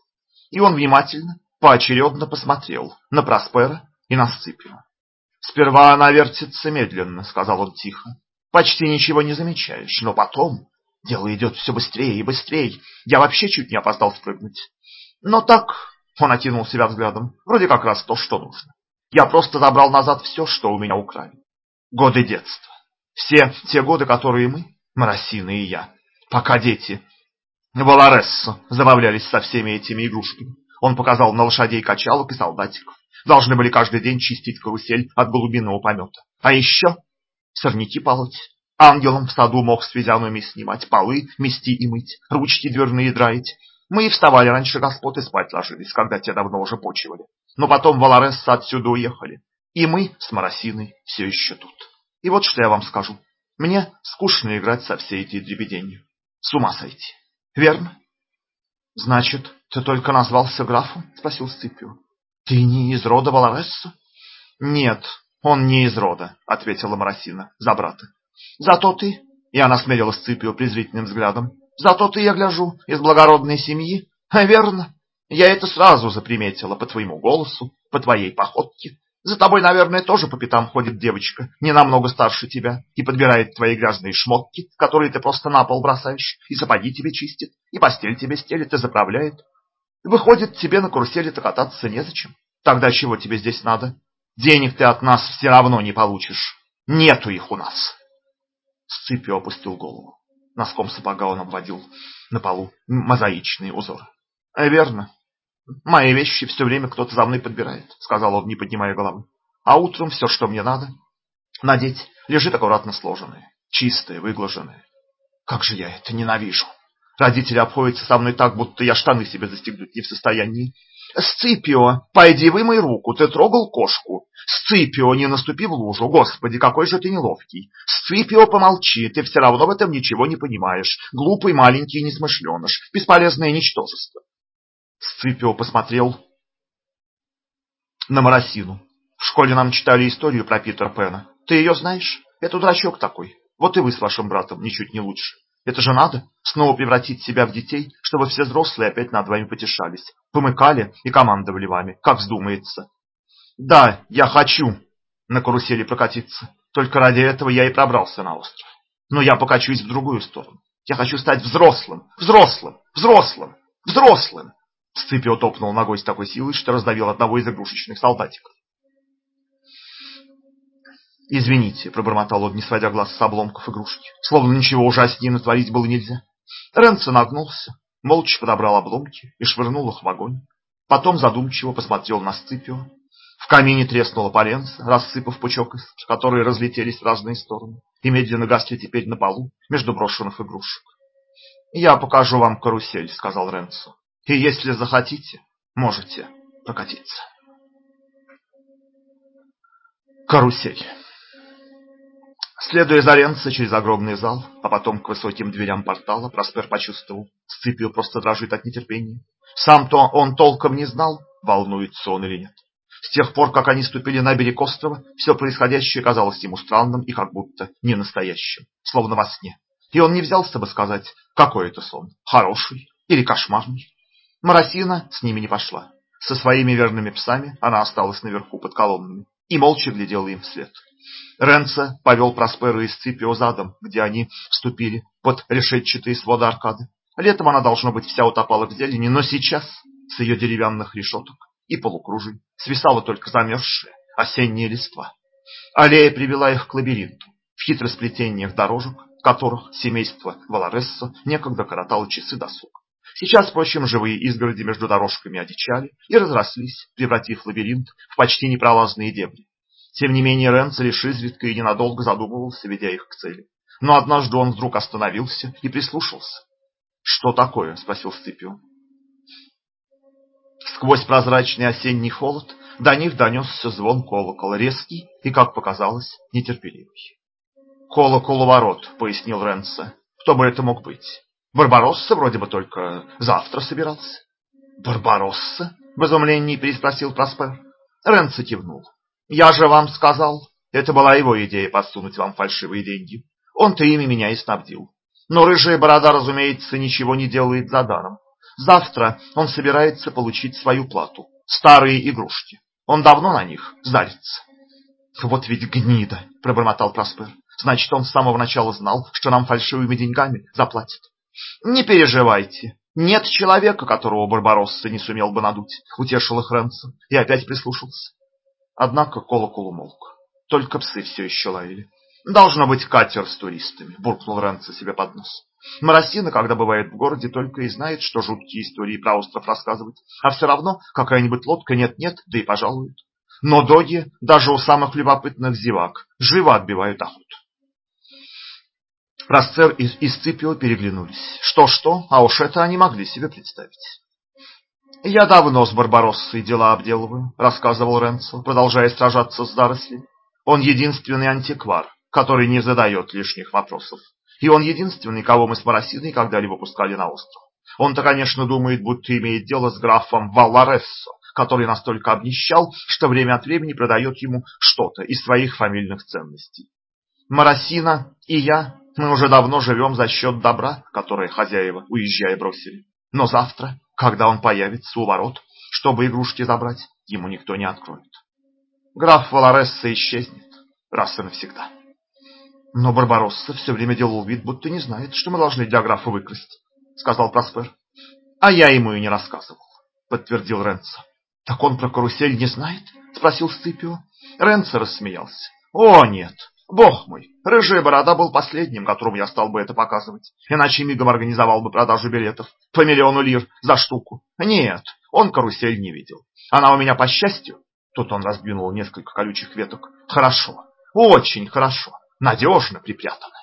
И он внимательно, поочередно посмотрел на Проспера и на Сципио. «Сперва она вертится медленно», — сказал он тихо. «Почти ничего не замечаешь, но потом дело идет все быстрее и быстрее. Я вообще чуть не опоздал спрыгнуть. Но так...» — он окинул себя взглядом. «Вроде как раз то, что нужно. Я просто забрал назад все, что у меня украли. Годы детства. Все те годы, которые мы, Марасина и я, пока дети Валарессо забавлялись со всеми этими игрушками. Он показал на лошадей качалок и солдатиков. Должны были каждый день чистить карусель от голубиного помета. А еще сорняки полоть. Ангелом в саду мог с физиономии снимать, полы мести и мыть, ручки дверные драить. Мы и вставали раньше господ и спать ложились, когда те давно уже почивали. Но потом Валаресса отсюда уехали. И мы с Марасиной все еще тут. И вот что я вам скажу. Мне скучно играть со всей этой дребеденью. С ума сойти. Верно? Значит, ты только назвался графом? Спросил Сципио. Ты не из рода Валаресса? Нет, он не из рода, ответила Марасина за брата. Зато ты, и она смерила Сципио презрительным взглядом, зато ты, я гляжу, из благородной семьи. Верно. Я это сразу заприметила по твоему голосу, по твоей походке, за тобой, наверное, тоже по пятам ходит девочка, не намного старше тебя, и подбирает твои грязные шмотки, которые ты просто на пол бросаешь, и сапоги тебе чистит, и постель тебе стелит и заправляет. Выходит, тебе на карусели-то кататься незачем. Тогда чего тебе здесь надо? Денег ты от нас все равно не получишь. Нету их у нас. Сципио опустил голову. Носком сапога он обводил на полу мозаичные узоры. «Э, верно, Мои вещи все время кто-то за мной подбирает, сказал он, не поднимая головы. А утром все, что мне надо, надеть, лежит аккуратно сложенное, чистое, выглаженное. Как же я это ненавижу. Родители обходятся со мной так, будто я штаны себе застегнуть не в состоянии. Сципио, пойди вымой руку, ты трогал кошку. Сципио, не наступи в лужу, господи, какой же ты неловкий. Сципио, помолчи, ты все равно в этом ничего не понимаешь. Глупый маленький несмышленыш, бесполезное ничтожество. Сципио посмотрел на Моросину. В школе нам читали историю про Питера Пэна. Ты ее знаешь? Это дурачок такой. Вот и вы с вашим братом ничуть не лучше. Это же надо снова превратить себя в детей, чтобы все взрослые опять над вами потешались, помыкали и командовали вами, как вздумается. Да, я хочу на карусели прокатиться. Только ради этого я и пробрался на остров. Но я покачусь в другую сторону. Я хочу стать взрослым, взрослым, взрослым, взрослым. Сципио топнул ногой с такой силой, что раздавил одного из игрушечных солдатиков. «Извините», — пробормотал он, не сводя глаз с обломков игрушки, словно ничего ужаснее натворить было нельзя. Ренцо нагнулся, молча подобрал обломки и швырнул их в огонь. Потом задумчиво посмотрел на Сципио. В камине треснула поленца, рассыпав пучок искр, которые разлетелись в разные стороны и медленно гасли теперь на полу между брошенных игрушек. «Я покажу вам карусель», — сказал Ренцо. И если захотите, можете прокатиться. Карусель. Следуя за Ренцо через огромный зал, а потом к высоким дверям портала, Проспер почувствовал, Сципио просто дрожит от нетерпения. Сам-то он толком не знал, волнуется он или нет. С тех пор, как они ступили на берег острова, все происходящее казалось ему странным и как будто не настоящим, словно во сне. И он не взялся бы сказать, какой это сон, хороший или кошмарный. Марасина с ними не пошла. Со своими верными псами она осталась наверху под колоннами и молча глядела им вслед. Ренца повел Проспера и Сципио задом, где они вступили под решетчатые своды аркады. Летом она, должно быть, вся утопала в зелени, но сейчас с ее деревянных решеток и полукружий свисала только замерзшая осенняя листва. Аллея привела их к лабиринту, в хитросплетениях дорожек, в которых семейство Валарессо некогда коротало часы досуга. Сейчас, впрочем, живые изгороди между дорожками одичали и разрослись, превратив лабиринт в почти непролазные дебри. Тем не менее Ренцо лишь изредка и ненадолго задумывался, ведя их к цели. Но однажды он вдруг остановился и прислушался. «Что такое?» – спросил Сципио. Сквозь прозрачный осенний холод до них донесся звон колокола, резкий и, как показалось, нетерпеливый. «Колокол у ворот», — пояснил Ренцо. «Кто бы это мог быть? Барбаросса вроде бы только завтра собирался». «Барбаросса?» — в изумлении переспросил Проспер. Ренцо кивнул. «Я же вам сказал, это была его идея подсунуть вам фальшивые деньги. Он-то ими меня и снабдил. Но рыжая борода, разумеется, ничего не делает за даром. Завтра он собирается получить свою плату. Старые игрушки. Он давно на них зарится. Вот ведь гнида, пробормотал Проспер. Значит, он с самого начала знал, что нам фальшивыми деньгами заплатит. Не переживайте. Нет человека, которого Барбаросса не сумел бы надуть, утешил их Ренцо и опять прислушался. Однако колокол умолк. Только псы все еще лаяли. Должно быть катер с туристами, буркнул Ренцо себе под нос. Марасина, когда бывает в городе, только и знает, что жуткие истории про остров рассказывать, а все равно какая-нибудь лодка нет-нет, да и пожалует. Но доги, даже у самых любопытных зевак, живо отбивают охоту. Расцер и Сципио переглянулись. Что-что, а уж это они могли себе представить. «Я давно с Барбароссой дела обделываю», — рассказывал Ренцо, продолжая сражаться с зарослей. «Он единственный антиквар, который не задает лишних вопросов. И он единственный, кого мы с Моросиной когда-либо пускали на остров. Он-то, конечно, думает, будто имеет дело с графом Валларессо, который настолько обнищал, что время от времени продает ему что-то из своих фамильных ценностей. Моросина и я, мы уже давно живем за счет добра, которое хозяева, уезжая, бросили. Но завтра, когда он появится у ворот, чтобы игрушки забрать, ему никто не откроет. Граф Валаресса исчезнет раз и навсегда. Но Барбаросса все время делал вид, будто не знает, что мы должны для графа выкрасть, сказал Проспер. А я ему и не рассказывал, подтвердил Ренцо. Так он про карусель не знает? спросил Сципио. Ренцо рассмеялся. О, нет. Бог мой, рыжая борода был последним, которому я стал бы это показывать, иначе мигом организовал бы продажу билетов по миллиону лир за штуку. Нет, он карусель не видел. Она у меня, по счастью, тут он раздвинул несколько колючих веток, хорошо, очень хорошо надежно припрятаны.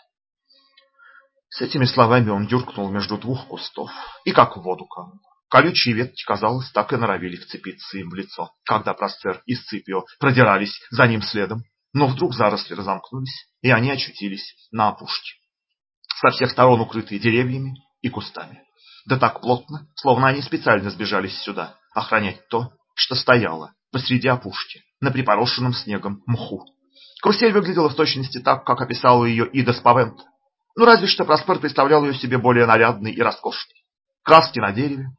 С этими словами он дюркнул между двух кустов и как в воду канул. Колючие ветки, казалось, так и норовили вцепиться им в лицо, когда Проспер и Сципио продирались за ним следом. Но вдруг заросли разомкнулись, и они очутились на опушке, со всех сторон укрытые деревьями и кустами. Да так плотно, словно они специально сбежались сюда, охранять то, что стояло посреди опушки, на припорошенном снегом мху. Карусель выглядела в точности так, как описала ее Ида Спавент. Ну, разве что Проспер представлял ее себе более нарядной и роскошной. Краски на дереве,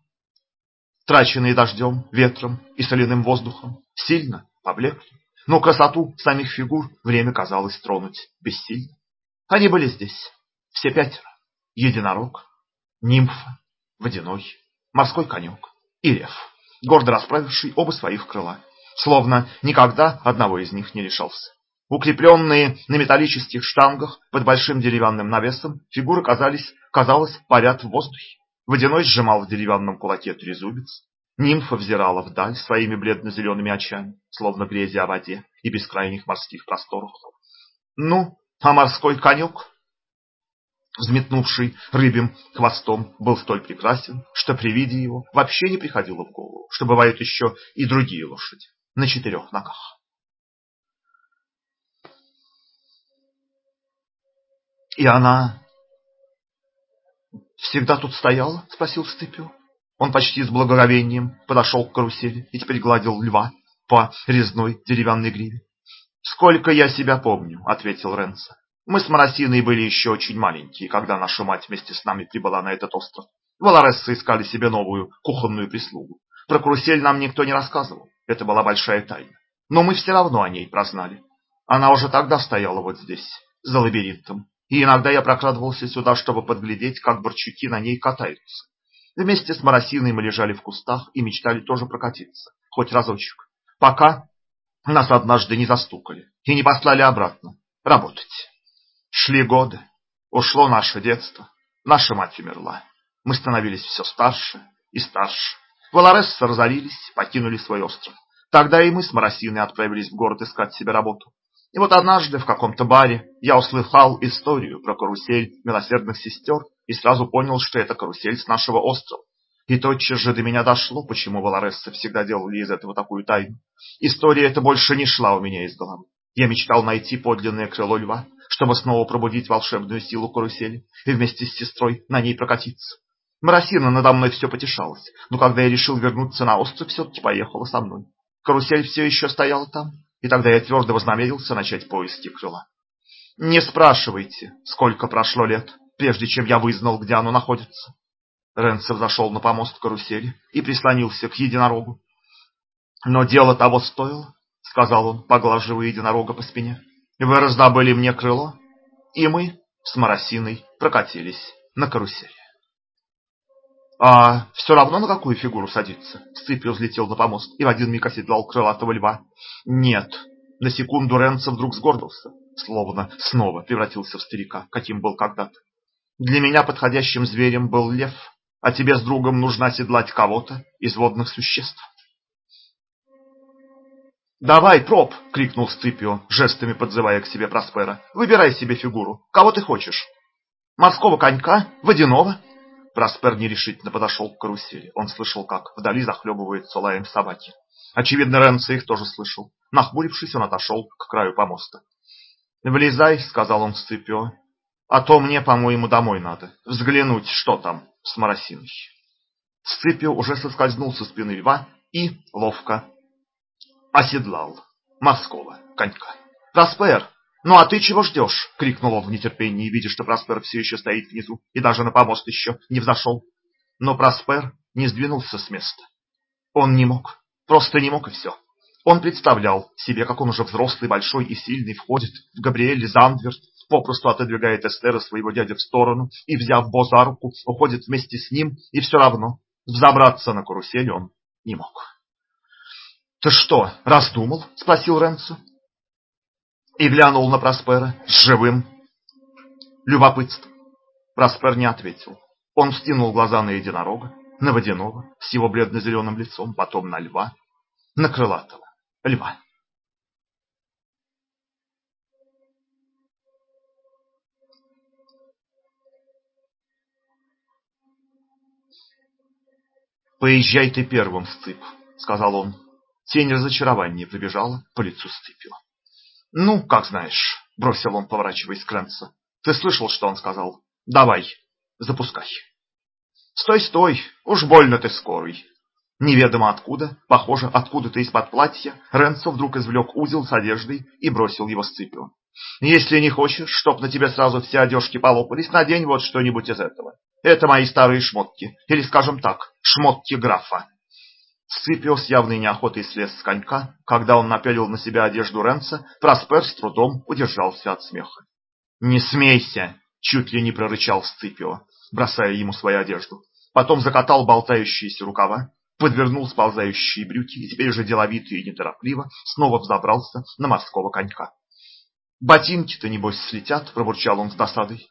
траченные дождем, ветром и соляным воздухом, сильно поблекли. Но красоту самих фигур время казалось тронуть бессильно. Они были здесь, все пятеро. Единорог, нимфа, водяной, морской конек и лев, гордо расправивший оба своих крыла, словно никогда одного из них не лишался. Укрепленные на металлических штангах под большим деревянным навесом, фигуры казались, казалось, парят в воздухе. Водяной сжимал в деревянном кулаке трезубец. Нимфа взирала вдаль своими бледно-зелеными очами, словно грезя о воде и бескрайних морских просторах. Ну, а морской конек, взметнувший рыбьим хвостом, был столь прекрасен, что при виде его вообще не приходило в голову, что бывают еще и другие лошади на четырех ногах. И она всегда тут стояла? спросил Сципио. Он почти с благоговением подошел к карусели и теперь гладил льва по резной деревянной гриве. Сколько я себя помню, ответил Ренцо. Мы с Моросиной были еще очень маленькие, когда наша мать вместе с нами прибыла на этот остров. Валарессы искали себе новую кухонную прислугу. Про карусель нам никто не рассказывал. Это была большая тайна. Но мы все равно о ней прознали. Она уже тогда стояла вот здесь, за лабиринтом, и иногда я прокрадывался сюда, чтобы подглядеть, как борчуки на ней катаются. Вместе с Моросиной мы лежали в кустах и мечтали тоже прокатиться, хоть разочек, пока нас однажды не застукали и не послали обратно работать. Шли годы, ушло наше детство, наша мать умерла. Мы становились все старше и старше. Валарессы разорились, покинули свой остров. Тогда и мы с Моросиной отправились в город искать себе работу. И вот однажды в каком-то баре я услыхал историю про карусель милосердных сестер и сразу понял, что это карусель с нашего острова. И тотчас же до меня дошло, почему Валарессы всегда делали из этого такую тайну. История эта больше не шла у меня из головы. Я мечтал найти подлинное крыло льва, чтобы снова пробудить волшебную силу карусели и вместе с сестрой на ней прокатиться. Моросина надо мной все потешалась, но когда я решил вернуться на остров, все-таки поехала со мной. Карусель все еще стояла там, и тогда я твердо вознамерился начать поиски крыла. Не спрашивайте, сколько прошло лет, прежде чем я вызнал, где оно находится. Ренцев зашел на помост карусели и прислонился к единорогу. Но дело того стоило, сказал он, поглаживая единорога по спине. Вы раздобыли мне крыло, и мы с Моросиной прокатились на карусели. А все равно на какую фигуру садиться? Сципио взлетел на помост и в один миг оседлал крылатого льва. Нет. На секунду Ренцо вдруг сгорбился, словно снова превратился в старика, каким был когда-то. Для меня подходящим зверем был лев, а тебе с другом нужно оседлать кого-то из водных существ. «Давай, проб!» — крикнул Сципио, жестами подзывая к себе Проспера. «Выбирай себе фигуру. Кого ты хочешь? Морского конька? Водяного?» Праспер нерешительно подошел к карусели. Он слышал, как вдали захлебывается лаем собаки. Очевидно, Ренцо их тоже слышал. Нахмурившись, он отошел к краю помоста. «Влезай», — сказал он Сципио, — «а то мне, по-моему, домой надо. Взглянуть, что там с Моросиной». Сципио уже соскользнул со спины льва и ловко оседлал морского конька. «Праспер, «Ну а ты чего ждешь?» — крикнул он в нетерпении, видя, что Проспер все еще стоит внизу и даже на помост еще не взошел. Но Проспер не сдвинулся с места. Он не мог, просто не мог и все. Он представлял себе, как он уже взрослый, большой и сильный входит в Габриэль Зандверт, попросту отодвигает Эстера своего дядя в сторону и, взяв Бо за руку, уходит вместе с ним, и все равно взобраться на карусель он не мог. «Ты что, раздумал?» — спросил Ренцо и глянул на Проспера с живым любопытством. Проспер не ответил. Он вскинул глаза на единорога, на водяного с его бледно-зеленым лицом, потом на льва, на крылатого льва. «Поезжай ты первым, Сцып», — сказал он. Тень разочарования пробежала по лицу Сципила. «Ну, как знаешь», — бросил он, поворачиваясь к Ренцу. «Ты слышал, что он сказал? Давай, запускай». «Стой, стой, уж больно ты скорый». Неведомо откуда, похоже, откуда-то из-под платья, Ренцо вдруг извлек узел с одеждой и бросил его Сципио. «Если не хочешь, чтоб на тебе сразу все одежки полопались, надень вот что-нибудь из этого. Это мои старые шмотки, или, скажем так, шмотки графа. Сципио с явной неохотой слез с конька. Когда он напялил на себя одежду Ренца, Проспер с трудом удержался от смеха. «Не смейся!» — чуть ли не прорычал Сципио, бросая ему свою одежду. Потом закатал болтающиеся рукава, подвернул сползающие брюки и теперь уже деловито и неторопливо снова взобрался на морского конька. «Ботинки-то, небось, слетят», — пробурчал он с досадой.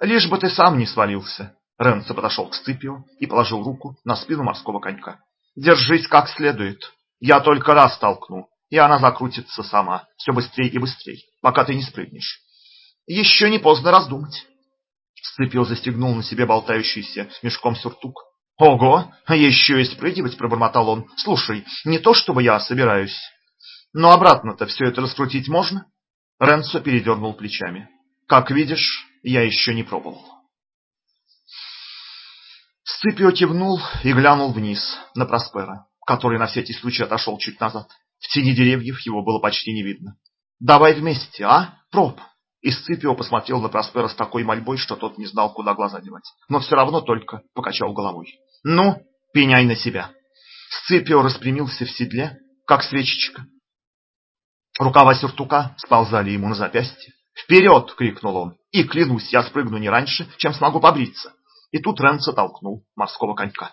«Лишь бы ты сам не свалился». Ренцо подошел к Сципио и положил руку на спину морского конька. Держись как следует. Я только раз толкну, и она закрутится сама, все быстрее и быстрее, пока ты не спрыгнешь. Еще не поздно раздумать. Сципио застегнул на себе болтающийся мешком сюртук. «Ого, еще и спрыгивать!» — пробормотал он. «Слушай, не то чтобы я собираюсь. Но обратно-то все это раскрутить можно?» Ренцо передернул плечами. «Как видишь, я еще не пробовал». Сципио кивнул и глянул вниз на Проспера, который на всякий случай отошел чуть назад. В тени деревьев его было почти не видно. «Давай вместе, а, проб?» И Сципио посмотрел на Проспера с такой мольбой, что тот не знал, куда глаза девать. Но все равно только покачал головой. «Ну, пеняй на себя!» Сципио распрямился в седле, как свечечка. Рукава сюртука сползали ему на запястье. «Вперед!» — крикнул он. «И клянусь, я спрыгну не раньше, чем смогу побриться!» И тут Ренцо толкнул морского конька.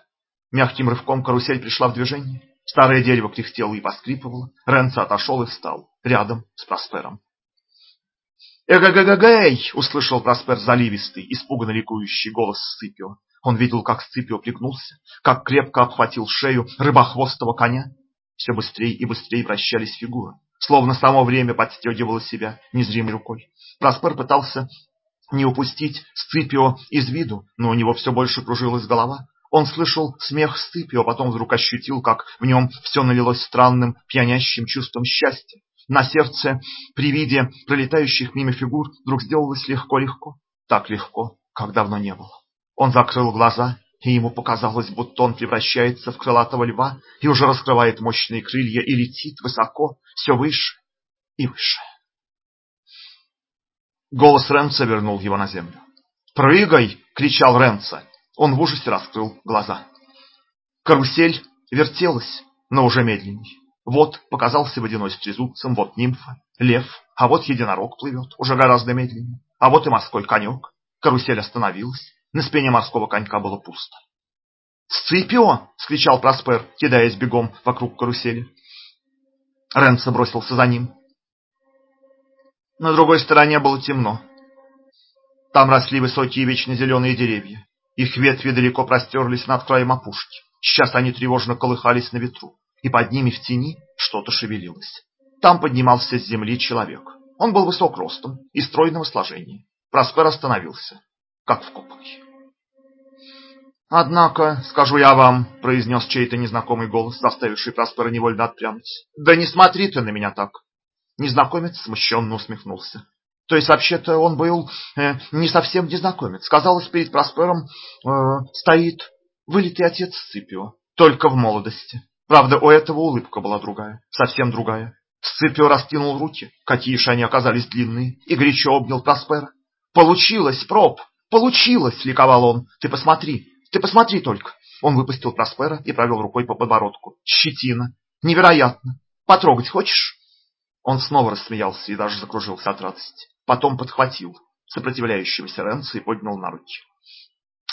Мягким рывком карусель пришла в движение. Старое дерево кряхтело и поскрипывало. Ренцо отошел и встал рядом с Проспером. «Эгэгэгэгэй!» — услышал Проспер заливистый, испуганно ликующий голос Сципио. Он видел, как Сципио пригнулся, как крепко обхватил шею рыбохвостого коня. Все быстрее и быстрее вращались фигуры, словно само время подстегивало себя незримой рукой. Проспер пытался не упустить Сципио из виду, но у него все больше кружилась голова. Он слышал смех Сципио, потом вдруг ощутил, как в нем все налилось странным, пьянящим чувством счастья. На сердце при виде пролетающих мимо фигур вдруг сделалось легко-легко, так легко, как давно не было. Он закрыл глаза, и ему показалось, будто он превращается в крылатого льва и уже раскрывает мощные крылья и летит высоко, все выше и выше. Голос Ренца вернул его на землю. «Прыгай!» — кричал Ренца. Он в ужасе раскрыл глаза. Карусель вертелась, но уже медленней. Вот показался водяной с трезубцем, вот нимфа, лев, а вот единорог плывет, уже гораздо медленнее. А вот и морской конек. Карусель остановилась, на спине морского конька было пусто. «Сципио!» — скричал Проспер, кидаясь бегом вокруг карусели. Ренцо бросился за ним. На другой стороне было темно. Там росли высокие вечно зеленые деревья. Их ветви далеко простерлись над краем опушки. Сейчас они тревожно колыхались на ветру, и под ними в тени что-то шевелилось. Там поднимался с земли человек. Он был высок ростом и стройного сложения. Проспер остановился, как вкопанный. «Однако, скажу я вам», — произнес чей-то незнакомый голос, заставивший Проспера невольно отпрянуть. «Да не смотри ты на меня так!» Незнакомец смущенно усмехнулся. То есть, вообще-то, он был э, не совсем незнакомец. Казалось, перед Проспером э, стоит вылитый отец Сципио, только в молодости. Правда, у этого улыбка была другая, совсем другая. Сципио растянул руки, какие же они оказались длинные, и горячо обнял Проспера. «Получилось, проб! Получилось!» — ликовал он. «Ты посмотри, ты посмотри только!» Он выпустил Проспера и провел рукой по подбородку. «Щетина! Невероятно! Потрогать хочешь?» Он снова рассмеялся и даже закружился от радости. Потом подхватил сопротивляющегося Ренца и поднял на руки.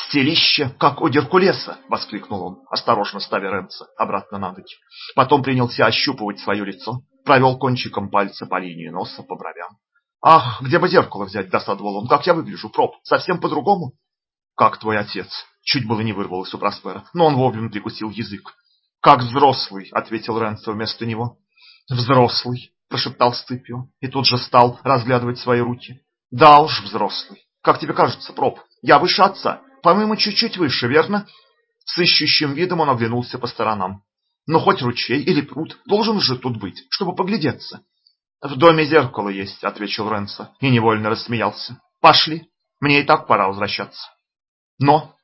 «Селище, как у Геркулеса!» — воскликнул он, осторожно ставя Ренца обратно на ноги. Потом принялся ощупывать свое лицо, провел кончиком пальца по линии носа, по бровям. «Ах, где бы зеркало взять?» — досадовал он. «Как я выгляжу, проб? Совсем по-другому?» «Как твой отец?» — чуть было не вырвалось у Проспера, но он вовремя прикусил язык. «Как взрослый», — ответил Ренцо вместо него. «Взрослый», прошептал Сципио и тут же стал разглядывать свои руки. Да уж, взрослый. Как тебе кажется, проб? Я выше отца. По-моему, чуть-чуть выше, верно? С ищущим видом он оглянулся по сторонам. Но хоть ручей или пруд должен же тут быть, чтобы поглядеться. В доме зеркало есть, ответил Ренцо и невольно рассмеялся. Пошли, мне и так пора возвращаться. Но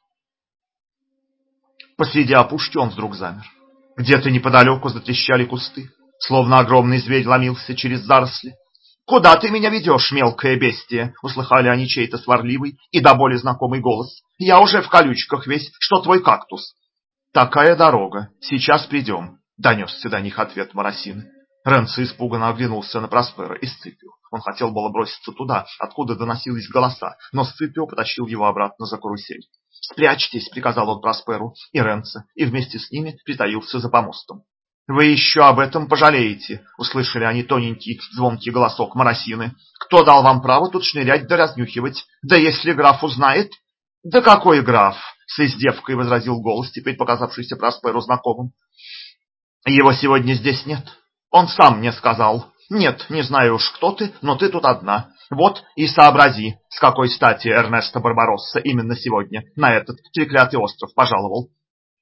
посреди опушки он вдруг замер. Где-то неподалеку затрещали кусты. Словно огромный зверь ломился через заросли. «Куда ты меня ведешь, мелкое бестие?» — услыхали они чей-то сварливый и до боли знакомый голос. «Я уже в колючках весь, что твой кактус?» «Такая дорога, сейчас придем», — донесся до них ответ Моросины. Ренцо испуганно оглянулся на Проспера и Сципио. Он хотел было броситься туда, откуда доносились голоса, но Сципио потащил его обратно за карусель. «Спрячьтесь», — приказал он Просперу и Ренцо, и вместе с ними притаился за помостом. «Вы еще об этом пожалеете!» — услышали они тоненький звонкий голосок Моросины. «Кто дал вам право тут шнырять да разнюхивать? Да если граф узнает...» «Да какой граф?» — с издевкой возразил голос, теперь показавшийся Просперу знакомым. «Его сегодня здесь нет. Он сам мне сказал. Нет, не знаю уж, кто ты, но ты тут одна. Вот и сообрази, с какой стати Эрнесто Барбаросса именно сегодня на этот треклятый остров пожаловал».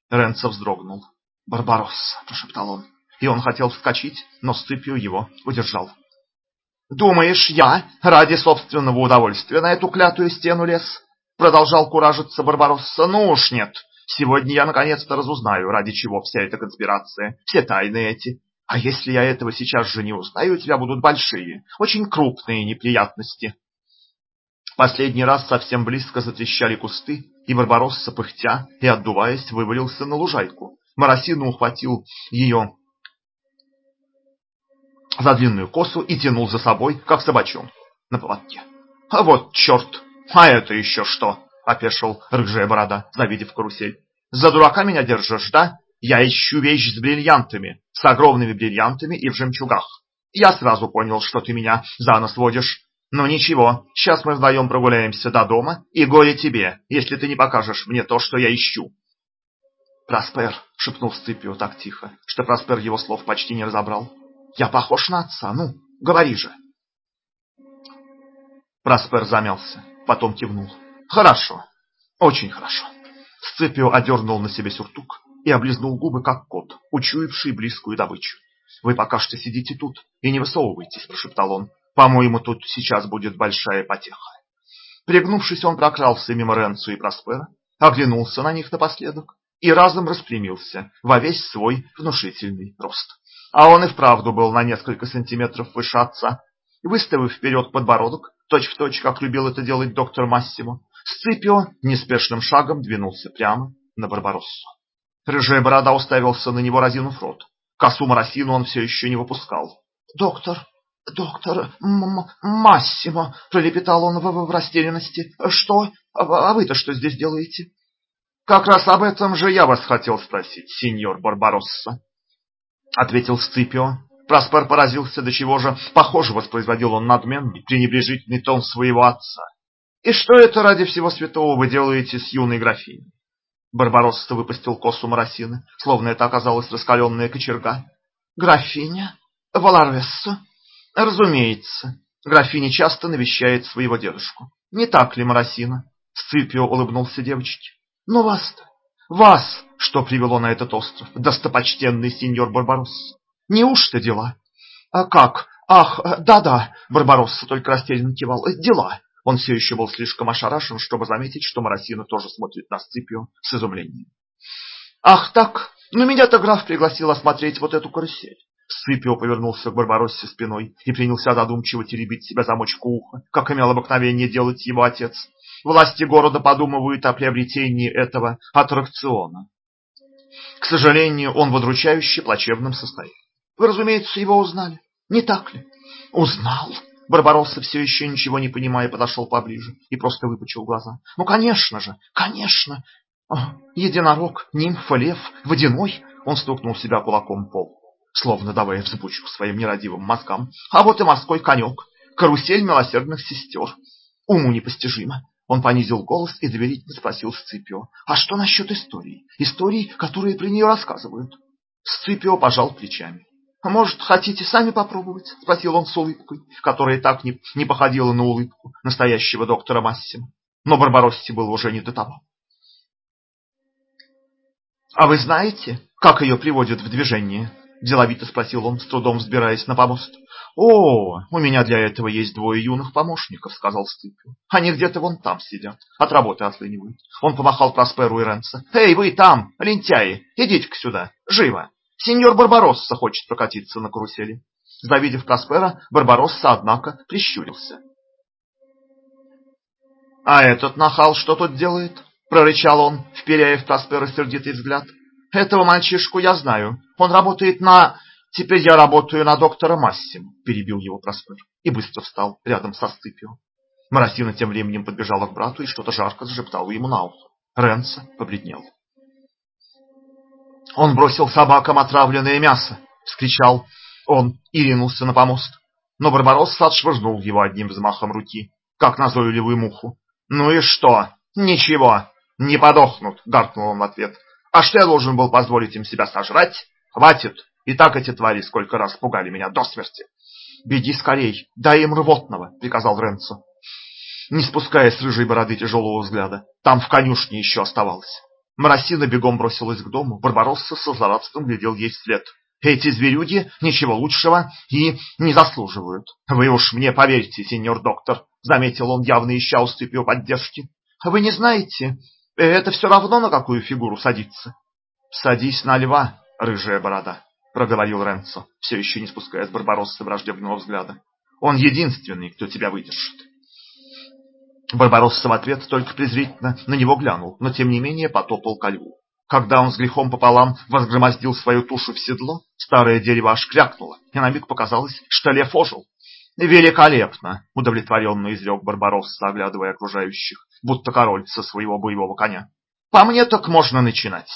Ренцо вздрогнул. «Барбаросса!» – прошептал он. И он хотел вскочить, но Сципио его удержал. «Думаешь, я ради собственного удовольствия на эту клятую стену лез?» Продолжал куражиться Барбаросса. «Ну уж нет. Сегодня я наконец-то разузнаю, ради чего вся эта конспирация, все тайны эти. А если я этого сейчас же не узнаю, у тебя будут большие, очень крупные неприятности». Последний раз совсем близко затрещали кусты, и Барбаросса, пыхтя и отдуваясь, вывалился на лужайку, Моросину ухватил ее за длинную косу и тянул за собой, как собачонку на поводке. «А вот черт! А это еще что?» — опешил рыжая борода, завидев карусель. «За дурака меня держишь, да? Я ищу вещь с бриллиантами, с огромными бриллиантами и в жемчугах. Я сразу понял, что ты меня за нос водишь. Ну ничего, сейчас мы вдвоем прогуляемся до дома, и горе тебе, если ты не покажешь мне то, что я ищу. Проспер, шепнул Сципио так тихо, что Проспер его слов почти не разобрал. Я похож на отца, ну, говори же. Проспер замялся, потом кивнул. Хорошо, очень хорошо. Сципио одернул на себе сюртук и облизнул губы, как кот, учуявший близкую добычу. «Вы пока что сидите тут и не высовывайтесь», – прошептал он. «По-моему, тут сейчас будет большая потеха». Пригнувшись, он прокрался мимо Ренцу и Проспера, оглянулся на них напоследок и разом распрямился во весь свой внушительный рост. А он и вправду был на несколько сантиметров выше отца. Выставив вперед подбородок, точь-в-точь, точь, как любил это делать доктор Массимо, Сципио неспешным шагом двинулся прямо на Барбароссу. Рыжая борода уставился на него, разинув рот. Косу Моросину он все еще не выпускал. «Доктор, доктор М Массимо!» — пролепетал он в, в растерянности. «Что? А вы-то что здесь делаете?» «Как раз об этом же я вас хотел спросить, сеньор Барбаросса», — ответил Сципио. Проспер поразился, до чего же похоже воспроизводил он надменный, пренебрежительный тон своего отца. «И что это ради всего святого вы делаете с юной графиней?» Барбаросса выпустил косу Моросины, словно это оказалась раскаленная кочерга. «Графиня? Валаресса?» «Разумеется. Графиня часто навещает своего дедушку. Не так ли, Моросина?» Сципио улыбнулся девочке. Но вас-то, вас, что привело на этот остров, достопочтенный сеньор Барбаросса? Неужто дела? А как? Ах, да-да, Барбаросса только растерянно кивал. Дела. Он все еще был слишком ошарашен, чтобы заметить, что Моросина тоже смотрит на Сципио с изумлением. Ах так, ну меня-то граф пригласил осмотреть вот эту карусель. Сципио повернулся к Барбароссе спиной и принялся задумчиво теребить себя замочку уха, как имел обыкновение делать его отец. Власти города подумывают о приобретении этого аттракциона. К сожалению, он в удручающе плачевном состоянии. Вы, разумеется, его узнали, не так ли? Узнал. Барбаросса, все еще ничего не понимая, подошел поближе и просто выпучил глаза. Ну, конечно же, конечно. О, единорог, нимфа, лев, водяной. Он стукнул себя кулаком в пол, словно давая взбучку своим нерадивым мозгам. А вот и морской конек, карусель милосердных сестер. Уму непостижимо. Он понизил голос и доверительно спросил Сципио. «А что насчет истории? Историй, которые при нее рассказывают?» Сципио пожал плечами. «А может, хотите сами попробовать?» — спросил он с улыбкой, которая так не, не походила на улыбку настоящего доктора Массима. Но Барбаросси был уже не до того. «А вы знаете, как ее приводят в движение?» — деловито спросил он, с трудом взбираясь на помост. «О, у меня для этого есть двое юных помощников», — сказал Стыпин. «Они где-то вон там сидят, от работы отлынивают». Он помахал Просперу и Ренце. «Эй, вы там, лентяи, идите-ка сюда, живо! Сеньор Барбаросса хочет прокатиться на карусели». Завидев Проспера, Барбаросса, однако, прищурился. «А этот нахал что тут делает?» — прорычал он, вперяя в Проспера сердитый взгляд. «Этого мальчишку я знаю. Он работает на...» Теперь я работаю на доктора Массимо, перебил его Проспер и быстро встал рядом со Сципио. Марасина тем временем подбежала к брату и что-то жарко зашептала ему на ухо. Ренцо побледнел. Он бросил собакам отравленное мясо, вскричал он и ринулся на помост. Но Барбаросса отшвырнул его одним взмахом руки, как назойливую муху. «Ну и что? Ничего, не подохнут!» — гаркнул он в ответ. «А что я должен был позволить им себя сожрать? Хватит! И так эти твари сколько раз пугали меня до смерти. «Беги скорей, дай им рвотного», — приказал Ренцо, не спуская с рыжей бороды тяжелого взгляда. Там в конюшне еще оставалось. Моросина бегом бросилась к дому, Барбаросса со злорадством глядел ей вслед. «Эти зверюги ничего лучшего и не заслуживают. Вы уж мне поверьте, сеньор доктор», — заметил он, явно ища у Сципио поддержки. «Вы не знаете, это все равно на какую фигуру садиться». «Садись на льва, рыжая борода», проговорил Ренцо, все еще не спуская с Барбароссы враждебного взгляда. Он единственный, кто тебя выдержит. Барбаросса в ответ только презрительно на него глянул, но тем не менее потопал ко льву. Когда он с грехом пополам возгромоздил свою тушу в седло, старое дерево аж крякнуло, и на миг показалось, что лев ожил. «Великолепно!» — удовлетворенно изрек Барбаросса, оглядывая окружающих, будто король со своего боевого коня. «По мне так можно начинать!»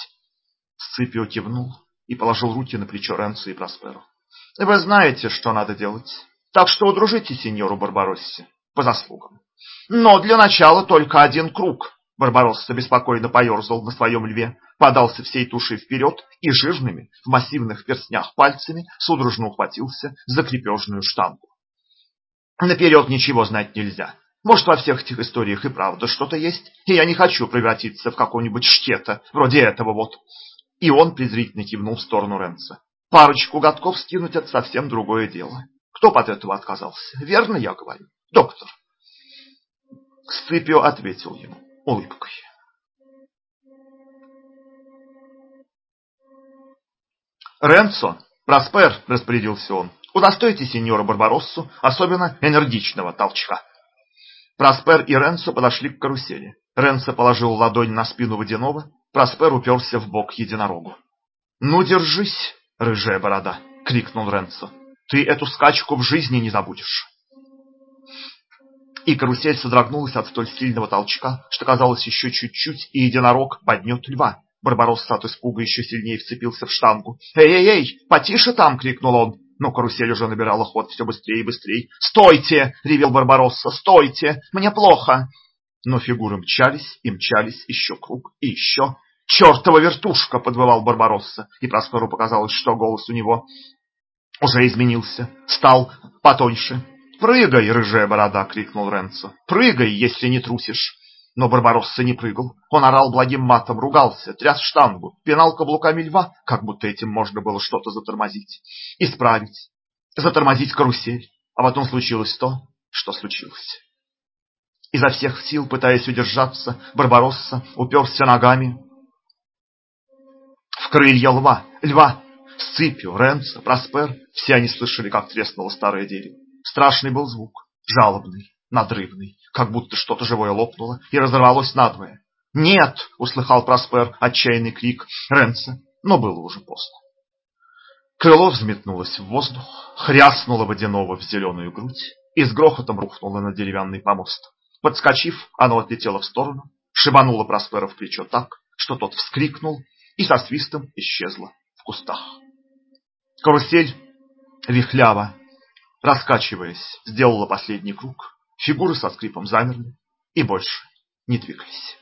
Сципио кивнул и положил руки на плечо Ренцо и Просперу. «Вы знаете, что надо делать, так что удружите сеньору Барбароссе. по заслугам. Но для начала только один круг. Барбаросса беспокойно поерзал на своем льве, подался всей тушей вперед и жирными, в массивных перстнях пальцами судорожно ухватился за крепежную штангу. Наперед ничего знать нельзя. Может, во всех этих историях и правда что-то есть, и я не хочу превратиться в какого-нибудь штета, вроде этого вот. И он презрительно кивнул в сторону Ренца. Парочку годков скинуть – это совсем другое дело. Кто под этого отказался? Верно я говорю, доктор? Сципио ответил ему улыбкой. Ренцо, Проспер, распорядился он, удостойте сеньора Барбароссу особенно энергичного толчка. Проспер и Ренцо подошли к карусели. Ренцо положил ладонь на спину водяного, Проспер уперся в бок единорогу. «Ну, держись, рыжая борода!» — крикнул Ренцо. «Ты эту скачку в жизни не забудешь!» И карусель содрогнулась от столь сильного толчка, что казалось еще чуть-чуть, и единорог поднет льва. Барбаросса от испуга еще сильнее вцепился в штангу. «Эй-эй-эй, потише там!» — крикнул он. Но карусель уже набирала ход все быстрее и быстрее. «Стойте!» — ревел Барбаросса. «Стойте! Мне плохо!» Но фигуры мчались и мчались еще круг и еще. «Чертова вертушка!» — подвывал Барбаросса, и Просперу показалось, что голос у него уже изменился, стал потоньше. «Прыгай, рыжая борода!» — крикнул Ренцо. «Прыгай, если не трусишь!» Но Барбаросса не прыгал. Он орал благим матом, ругался, тряс штангу, пинал каблуками льва, как будто этим можно было что-то затормозить, исправить, затормозить карусель. А потом случилось то, что случилось. Изо всех сил, пытаясь удержаться, Барбаросса уперся ногами в крылья льва. Льва! Сципио, Ренцо, Проспер — все они слышали, как треснуло старое дерево. Страшный был звук, жалобный, надрывный, как будто что-то живое лопнуло и разорвалось надвое. «Нет!» — услыхал Проспер отчаянный крик Ренца, но было уже поздно. Крыло взметнулось в воздух, хряснуло водяного в зеленую грудь и с грохотом рухнуло на деревянный помост. Подскочив, оно отлетело в сторону, шибануло Проспера в плечо так, что тот вскрикнул и со свистом исчезло в кустах. Карусель вихляво раскачиваясь, сделала последний круг. Фигуры со скрипом замерли и больше не двигались.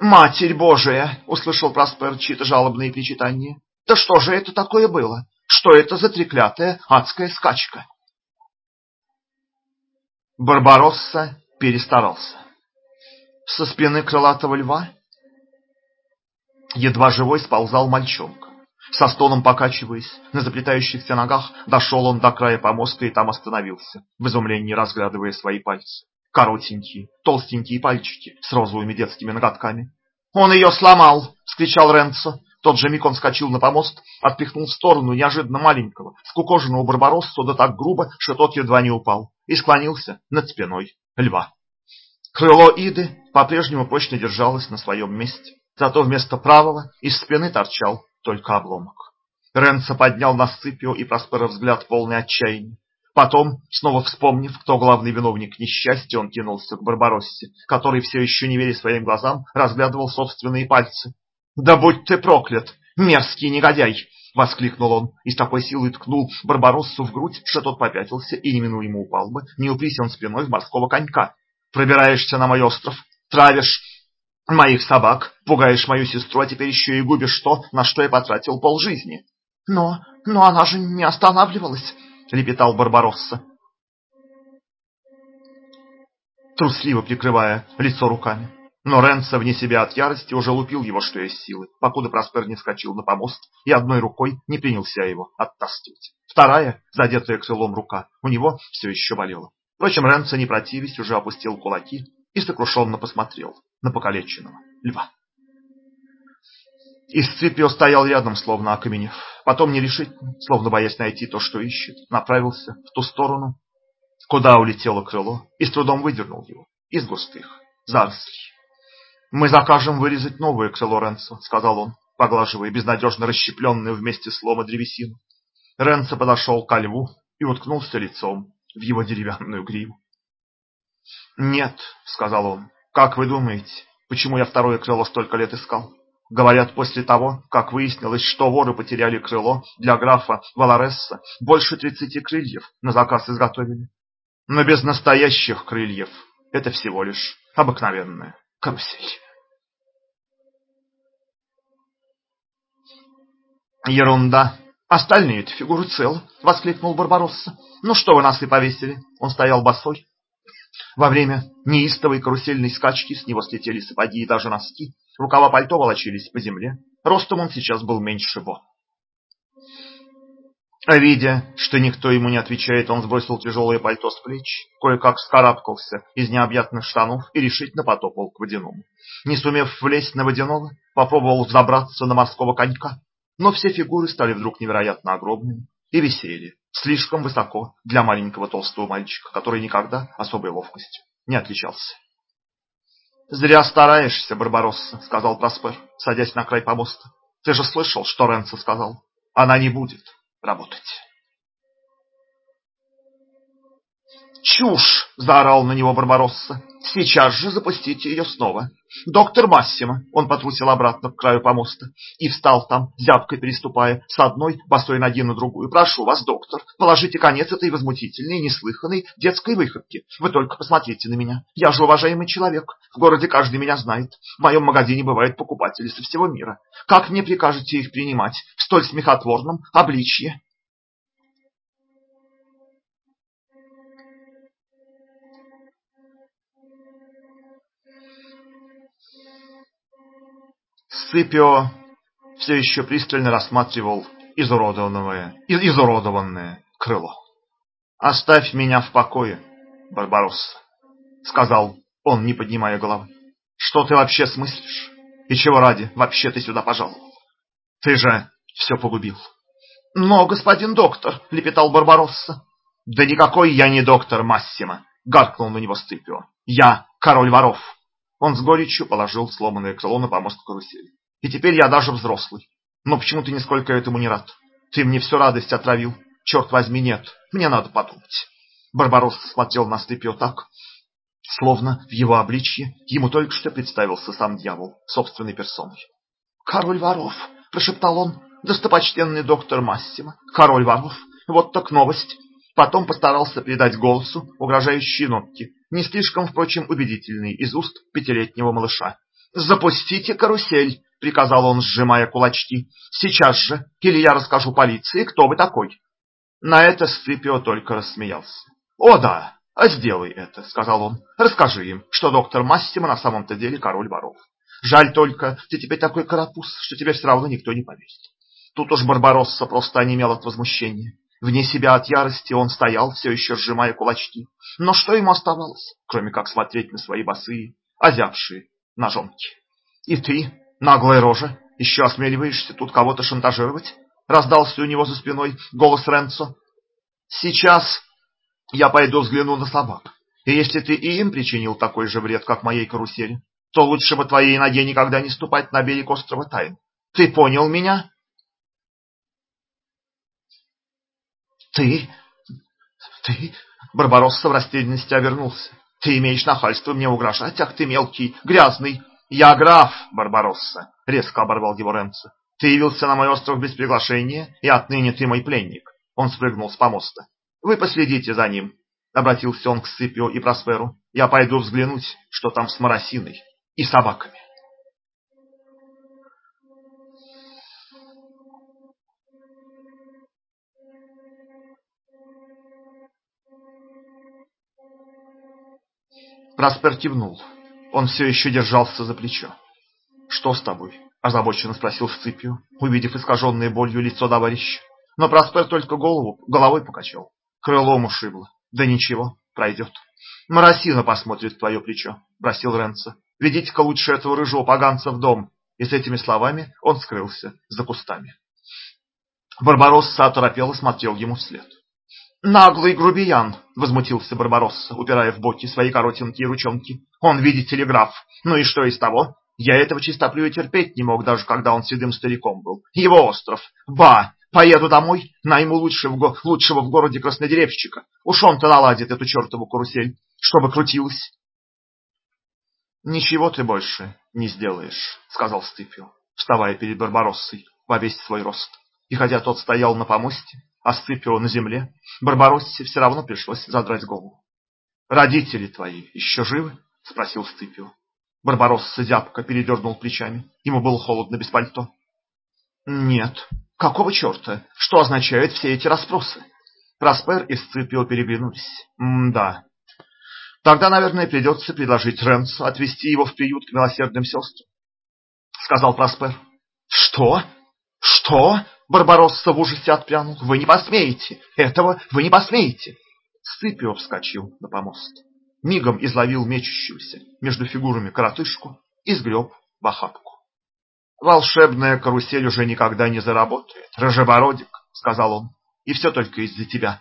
«Матерь Божия!» — услышал Проспер чьи-то жалобные причитания. «Да что же это такое было? Что это за треклятая адская скачка?» Барбаросса перестарался. Со спины крылатого льва едва живой сползал мальчонка. Со стоном покачиваясь, на заплетающихся ногах, дошел он до края помоста и там остановился, в изумлении разглядывая свои пальцы. Коротенькие, толстенькие пальчики с розовыми детскими ноготками. «Он ее сломал!» — скричал Ренцо. Тот же миг он скочил на помост, отпихнул в сторону неожиданно маленького, скукоженного барбароссу, да так грубо, что тот едва не упал, и склонился над спиной льва. Крыло Иды по-прежнему прочно держалось на своем месте, зато вместо правого из спины торчал только обломок. Ренцо поднял на Сципио и Проспера взгляд полный отчаяния. Потом, снова вспомнив, кто главный виновник несчастья, он кинулся к Барбароссе, который, все еще не веря своим глазам, разглядывал собственные пальцы. «Да будь ты проклят, мерзкий негодяй!» — воскликнул он и с такой силой ткнул Барбароссу в грудь, что тот попятился и неминуемо упал бы, не упрись он спиной в морского конька. «Пробираешься на мой остров, травишь моих собак, пугаешь мою сестру, а теперь еще и губишь то, на что я потратил полжизни. Но, но она же не останавливалась, лепетал Барбаросса, трусливо прикрывая лицо руками. Но Ренцо вне себя от ярости уже лупил его, что есть силы, покуда Проспер не вскочил на помост и одной рукой не принялся его оттаскивать. Вторая, задетая крылом рука, у него все еще болела. Впрочем, Ренцо, не противясь, уже опустил кулаки и сокрушенно посмотрел на покалеченного льва. Исципио стоял рядом, словно окаменев. Потом нерешительно, словно боясь найти то, что ищет, направился в ту сторону, куда улетело крыло, и с трудом выдернул его из густых зарослей. «Мы закажем вырезать новое крыло, Ренцо», — сказал он, поглаживая безнадежно расщепленную вместе с лома древесину. Ренцо подошел ко льву и уткнулся лицом в его деревянную гриву. «Нет», — сказал он, — «как вы думаете, почему я второе крыло столько лет искал?» Говорят, после того, как выяснилось, что воры потеряли крыло, для графа Валаресса больше тридцати крыльев на заказ изготовили. но без настоящих крыльев. Это всего лишь обыкновенная карусель. Ерунда. Остальные-то фигуры целы, воскликнул Барбаросса. Ну что вы нас и повесили? Он стоял босой. Во время неистовой карусельной скачки с него слетели сапоги и даже носки. Рукава пальто волочились по земле. Ростом он сейчас был меньше его. А видя, что никто ему не отвечает, он сбросил тяжелое пальто с плеч, кое-как вскарабкался из необъятных штанов и решительно потопал к водяному. Не сумев влезть на водяного, попробовал взобраться на морского конька, но все фигуры стали вдруг невероятно огромными и висели слишком высоко для маленького толстого мальчика, который никогда особой ловкостью не отличался. «Зря стараешься, Барбаросса», — сказал Проспер, садясь на край помоста. «Ты же слышал, что Ренцо сказал? Она не будет работать». «Чушь!» — заорал на него Барбаросса. «Сейчас же запустите ее снова. Доктор Массимо!» Он потрусил обратно к краю помоста и встал там, зябкой переступая с одной босой ноги на другую. «Прошу вас, доктор, положите конец этой возмутительной, неслыханной детской выходке. Вы только посмотрите на меня. Я же уважаемый человек. В городе каждый меня знает. В моем магазине бывают покупатели со всего мира. Как мне прикажете их принимать в столь смехотворном обличье?» Сципио все еще пристально рассматривал изуродованное, изуродованное крыло. «Оставь меня в покое, Барбаросса», — сказал он, не поднимая головы. «Что ты вообще смыслишь? И чего ради вообще ты сюда пожаловал? Ты же все погубил». «Но, господин доктор», — лепетал Барбаросса. «Да никакой я не доктор Массимо», — гаркнул на него Сципио. «Я король воров». Он с горечью положил сломанное крыло на помост карусели. И теперь я даже взрослый. Но почему ты нисколько этому не рад? Ты мне всю радость отравил. Черт возьми, нет. Мне надо подумать. Барбарос смотрел на Степио так, словно в его обличье ему только что представился сам дьявол собственной персоной. «Король воров!» – прошептал он. «Достопочтенный доктор Массимо! Король воров! Вот так новость! Потом постарался придать голосу угрожающие нотки, не слишком, впрочем, убедительные из уст пятилетнего малыша. «Запустите карусель!» — приказал он, сжимая кулачки. «Сейчас же, или я расскажу полиции, кто вы такой!» На это Сципио только рассмеялся. «О да, сделай это», — сказал он. «Расскажи им, что доктор Массимо на самом-то деле король воров. Жаль только, ты теперь такой карапуз, что тебе все равно никто не поверит». Тут уж Барбаросса просто онемел от возмущения. Вне себя от ярости он стоял, все еще сжимая кулачки. Но что ему оставалось, кроме как смотреть на свои босые, озябшие ножонки? И ты, наглая рожа, еще осмеливаешься тут кого-то шантажировать? Раздался у него за спиной голос Ренцо. Сейчас я пойду взгляну на собак. И если ты и им причинил такой же вред, как моей карусели, то лучше бы твоей ноге никогда не ступать на берег острова Тайн. Ты понял меня? «Ты? Ты?» Барбаросса в растерянности обернулся. «Ты имеешь нахальство мне угрожать? Ах ты мелкий, грязный!» «Я граф, Барбаросса!» — резко оборвал его Ренцо. «Ты явился на мой остров без приглашения, и отныне ты мой пленник!» Он спрыгнул с помоста. «Вы последите за ним!» — обратился он к Сципио и Просперу. «Я пойду взглянуть, что там с Моросиной и собаками». Праспер кивнул. Он все еще держался за плечо. «Что с тобой?» – озабоченно спросил Сципио, увидев искаженное болью лицо товарища. Но Праспер только голову, головой покачал. Крылом ушибло. Да ничего, пройдет. Моросина посмотрит в твое плечо, бросил Ренцо. Ведите-ка лучше этого рыжего поганца в дом. И с этими словами он скрылся за кустами. Барбаросса оторопело смотрел ему вслед. «Наглый грубиян!» — возмутился Барбаросса, упирая в боки свои коротенькие ручонки. «Он, видит телеграф. Ну и что из того? Я этого чистоплюя терпеть не мог, даже когда он седым стариком был. Его остров. Ба! Поеду домой, найму лучшего, лучшего в городе краснодеревщика. Уж он-то наладит эту чертову карусель, чтобы крутилась». «Ничего ты больше не сделаешь», — сказал Стыпио, вставая перед Барбароссой во весь свой рост. И хотя тот стоял на помосте, а Сципио на земле, Барбароссе все равно пришлось задрать голову. Родители твои еще живы? спросил Сципио. Барбаросса зябко передернул плечами. Ему было холодно без пальто. Нет. Какого черта? Что означают все эти расспросы? Проспер и Сципио переглянулись. М-да. Тогда, наверное, придется предложить Ренцу отвезти его в приют к милосердным сестрам, сказал Проспер. Что? Что? Барбаросса в ужасе отпрянул. Вы не посмеете. Этого вы не посмеете. Сципио вскочил на помост. Мигом изловил мечущуюся между фигурами коротышку и сгреб в охапку. Волшебная карусель уже никогда не заработает. Рожебородик, сказал он, и все только из-за тебя.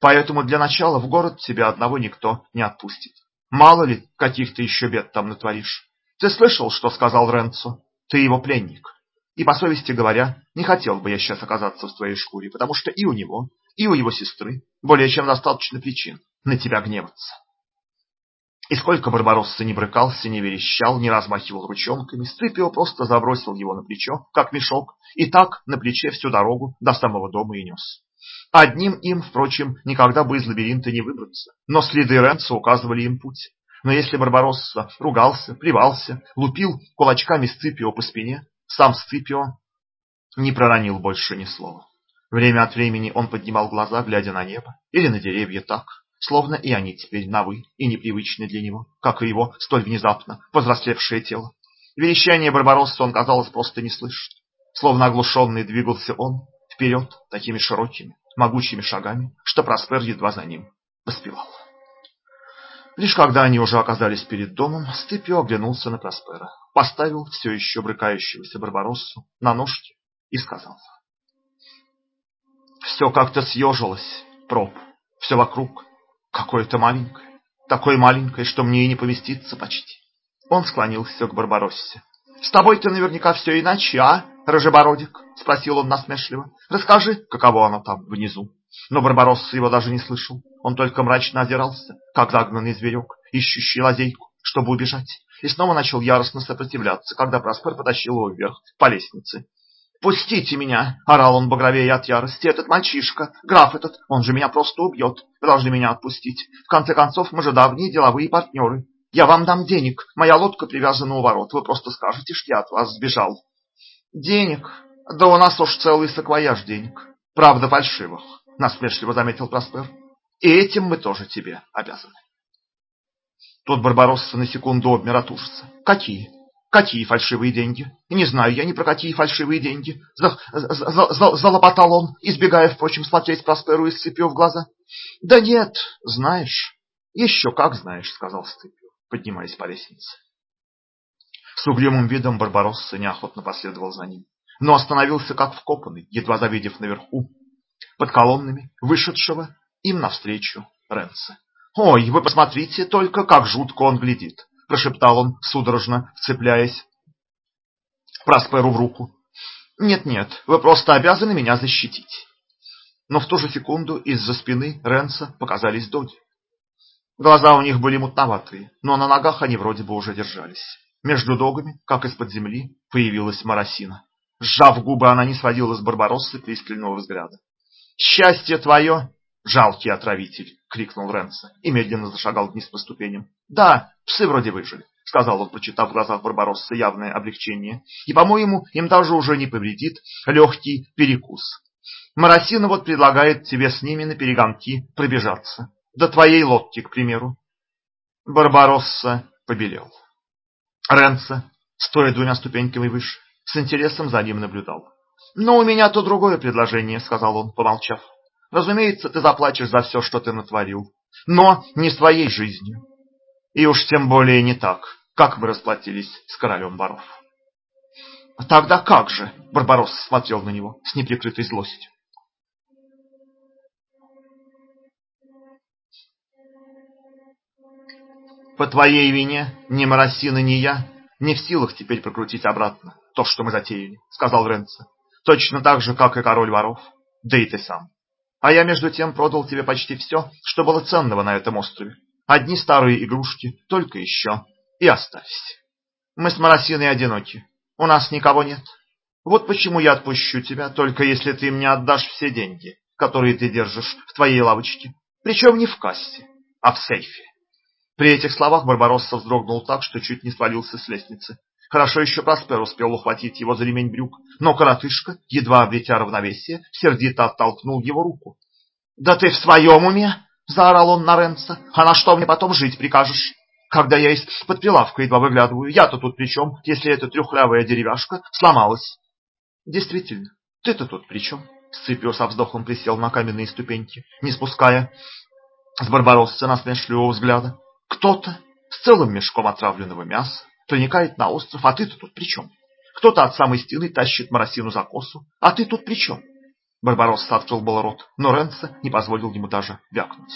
Поэтому для начала в город тебя одного никто не отпустит. Мало ли, каких ты еще бед там натворишь. Ты слышал, что сказал Ренцо? Ты его пленник. И по совести говоря, не хотел бы я сейчас оказаться в твоей шкуре, потому что и у него, и у его сестры более чем достаточно причин на тебя гневаться. И сколько Барбаросса не брыкался, не верещал, не размахивал ручонками, Сципио просто забросил его на плечо, как мешок, и так на плече всю дорогу до самого дома и нес. Одним им, впрочем, никогда бы из лабиринта не выбраться, но следы Ренца указывали им путь. Но если Барбаросса ругался, плевался, лупил кулачками Сципио по спине, сам Сципио не проронил больше ни слова. Время от времени он поднимал глаза, глядя на небо или на деревья так, словно и они теперь новы и непривычны для него, как и его столь внезапно повзрослевшее тело. Верещание Барбаросса он, казалось, просто не слышит. Словно оглушенный двигался он вперед такими широкими, могучими шагами, что Проспер едва за ним поспевал. Лишь когда они уже оказались перед домом, Сципио оглянулся на Проспера, поставил все еще брыкающегося Барбароссу на ножки и сказал. «Все как-то съежилось, проб, все вокруг, какое-то маленькое, такое маленькое, что мне и не поместиться почти». Он склонился к Барбароссе. «С тобой-то наверняка все иначе, а, Рожебородик?» — спросил он насмешливо. «Расскажи, каково оно там, внизу». Но Барбаросса его даже не слышал. Он только мрачно озирался, как загнанный зверек, ищущий лазейку, чтобы убежать, и снова начал яростно сопротивляться, когда Проспер потащил его вверх по лестнице. «Пустите меня!» — орал он багровее от ярости. «Этот мальчишка, граф этот, он же меня просто убьет. Вы должны меня отпустить. В конце концов, мы же давние деловые партнеры. Я вам дам денег. Моя лодка привязана у ворот. Вы просто скажете, что я от вас сбежал». «Денег? Да у нас уж целый саквояж денег. Правда, фальшивых насмешливо заметил Проспер. И этим мы тоже тебе обязаны. Тут Барбаросса на секунду обмер от ужаса. Какие? Какие фальшивые деньги? Не знаю я ни про какие фальшивые деньги. За, за, за, залопотал он, избегая, впрочем, смотреть Просперу и Сципио в глаза. Да нет, знаешь. Еще как знаешь, сказал Сципио, поднимаясь по лестнице. С угрюмым видом Барбаросса неохотно последовал за ним, но остановился как вкопанный, едва завидев наверху под колоннами вышедшего им навстречу Ренца. «Ой, вы посмотрите только, как жутко он глядит!» – прошептал он, судорожно вцепляясь Просперу в руку. «Нет-нет, вы просто обязаны меня защитить!» Но в ту же секунду из-за спины Ренца показались доги. Глаза у них были мутноватые, но на ногах они вроде бы уже держались. Между догами, как из-под земли, появилась Марасина. Сжав губы, она не сводила с Барбароссы пристального взгляда. Счастье твое, жалкий отравитель, крикнул Ренса и медленно зашагал вниз по ступеням. Да, псы вроде выжили, сказал он, прочитав в глазах Барбаросса явное облегчение. И, по-моему, им даже уже не повредит легкий перекус. Марасина вот предлагает тебе с ними на перегонки пробежаться. До твоей лодки, к примеру. Барбаросса побелел. Ренса, стоя двумя ступеньками выше, с интересом за ним наблюдал. «Но у меня то другое предложение», — сказал он, помолчав. «Разумеется, ты заплатишь за все, что ты натворил, но не своей жизнью. И уж тем более не так, как мы расплатились с королем воров». «Тогда как же?» — Барбарос смотрел на него с неприкрытой злостью. «По твоей вине ни Моросина, ни я не в силах теперь прокрутить обратно то, что мы затеяли», — сказал Ренцо. Точно так же, как и король воров, да и ты сам. А я между тем продал тебе почти все, что было ценного на этом острове. Одни старые игрушки, только еще, и оставься. Мы с Моросиной одиноки, у нас никого нет. Вот почему я отпущу тебя, только если ты мне отдашь все деньги, которые ты держишь в твоей лавочке. Причем не в кассе, а в сейфе. При этих словах Барбаросса вздрогнул так, что чуть не свалился с лестницы. Хорошо еще Проспер успел ухватить его за ремень брюк, но коротышка, едва обретя равновесие, сердито оттолкнул его руку. «Да ты в своем уме?» – заорал он на Ренца. «А на что мне потом жить прикажешь? Когда я из-под прилавка едва выглядываю, я-то тут при чем, если эта трехлявая деревяшка сломалась?» «Действительно, ты-то тут при чем?» Сципио со вздохом присел на каменные ступеньки, не спуская с Барбаросса насмешливого взгляда. «Кто-то с целым мешком отравленного мяса проникает на остров, а ты-то тут при чем? Кто-то от самой стены тащит Марасину за косу, а ты тут при чем?» Барбаросса открыл был рот, но Ренце не позволил ему даже вякнуть.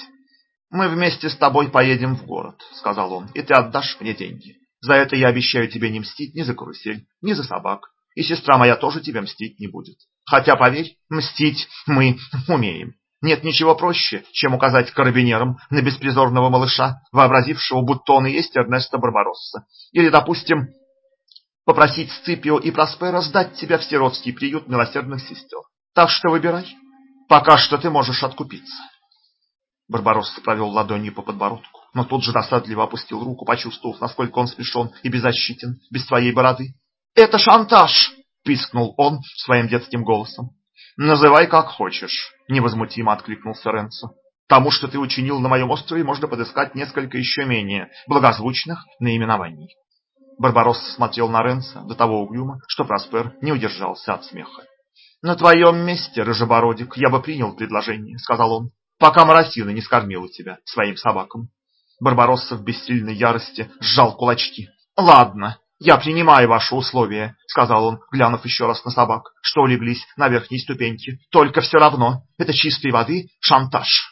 «Мы вместе с тобой поедем в город», — сказал он, — «и ты отдашь мне деньги. За это я обещаю тебе не мстить ни за карусель, ни за собак, и сестра моя тоже тебе мстить не будет. Хотя, поверь, мстить мы умеем. Нет ничего проще, чем указать карабинерам на беспризорного малыша, вообразившего, будто он и есть Эрнесто Барбаросса. Или, допустим, попросить Сципио и Проспера сдать тебя в сиротский приют милосердных сестер. Так что выбирай. Пока что ты можешь откупиться. Барбаросса провел ладонью по подбородку, но тут же досадливо опустил руку, почувствовав, насколько он смешон и беззащитен без своей бороды. «Это шантаж!» — пискнул он своим детским голосом. «Называй как хочешь», — невозмутимо откликнулся Ренцо. «Тому, что ты учинил на моем острове, можно подыскать несколько еще менее благозвучных наименований». Барбаросса смотрел на Ренца до того угрюмо, что Проспер не удержался от смеха. «На твоем месте, Рыжебородик, я бы принял предложение», — сказал он, «пока Моросина не скормила тебя своим собакам». Барбаросса в бессильной ярости сжал кулачки. «Ладно, «Я принимаю ваши условия», — сказал он, глянув еще раз на собак, что улеглись на верхней ступеньке. «Только все равно, это чистой воды шантаж».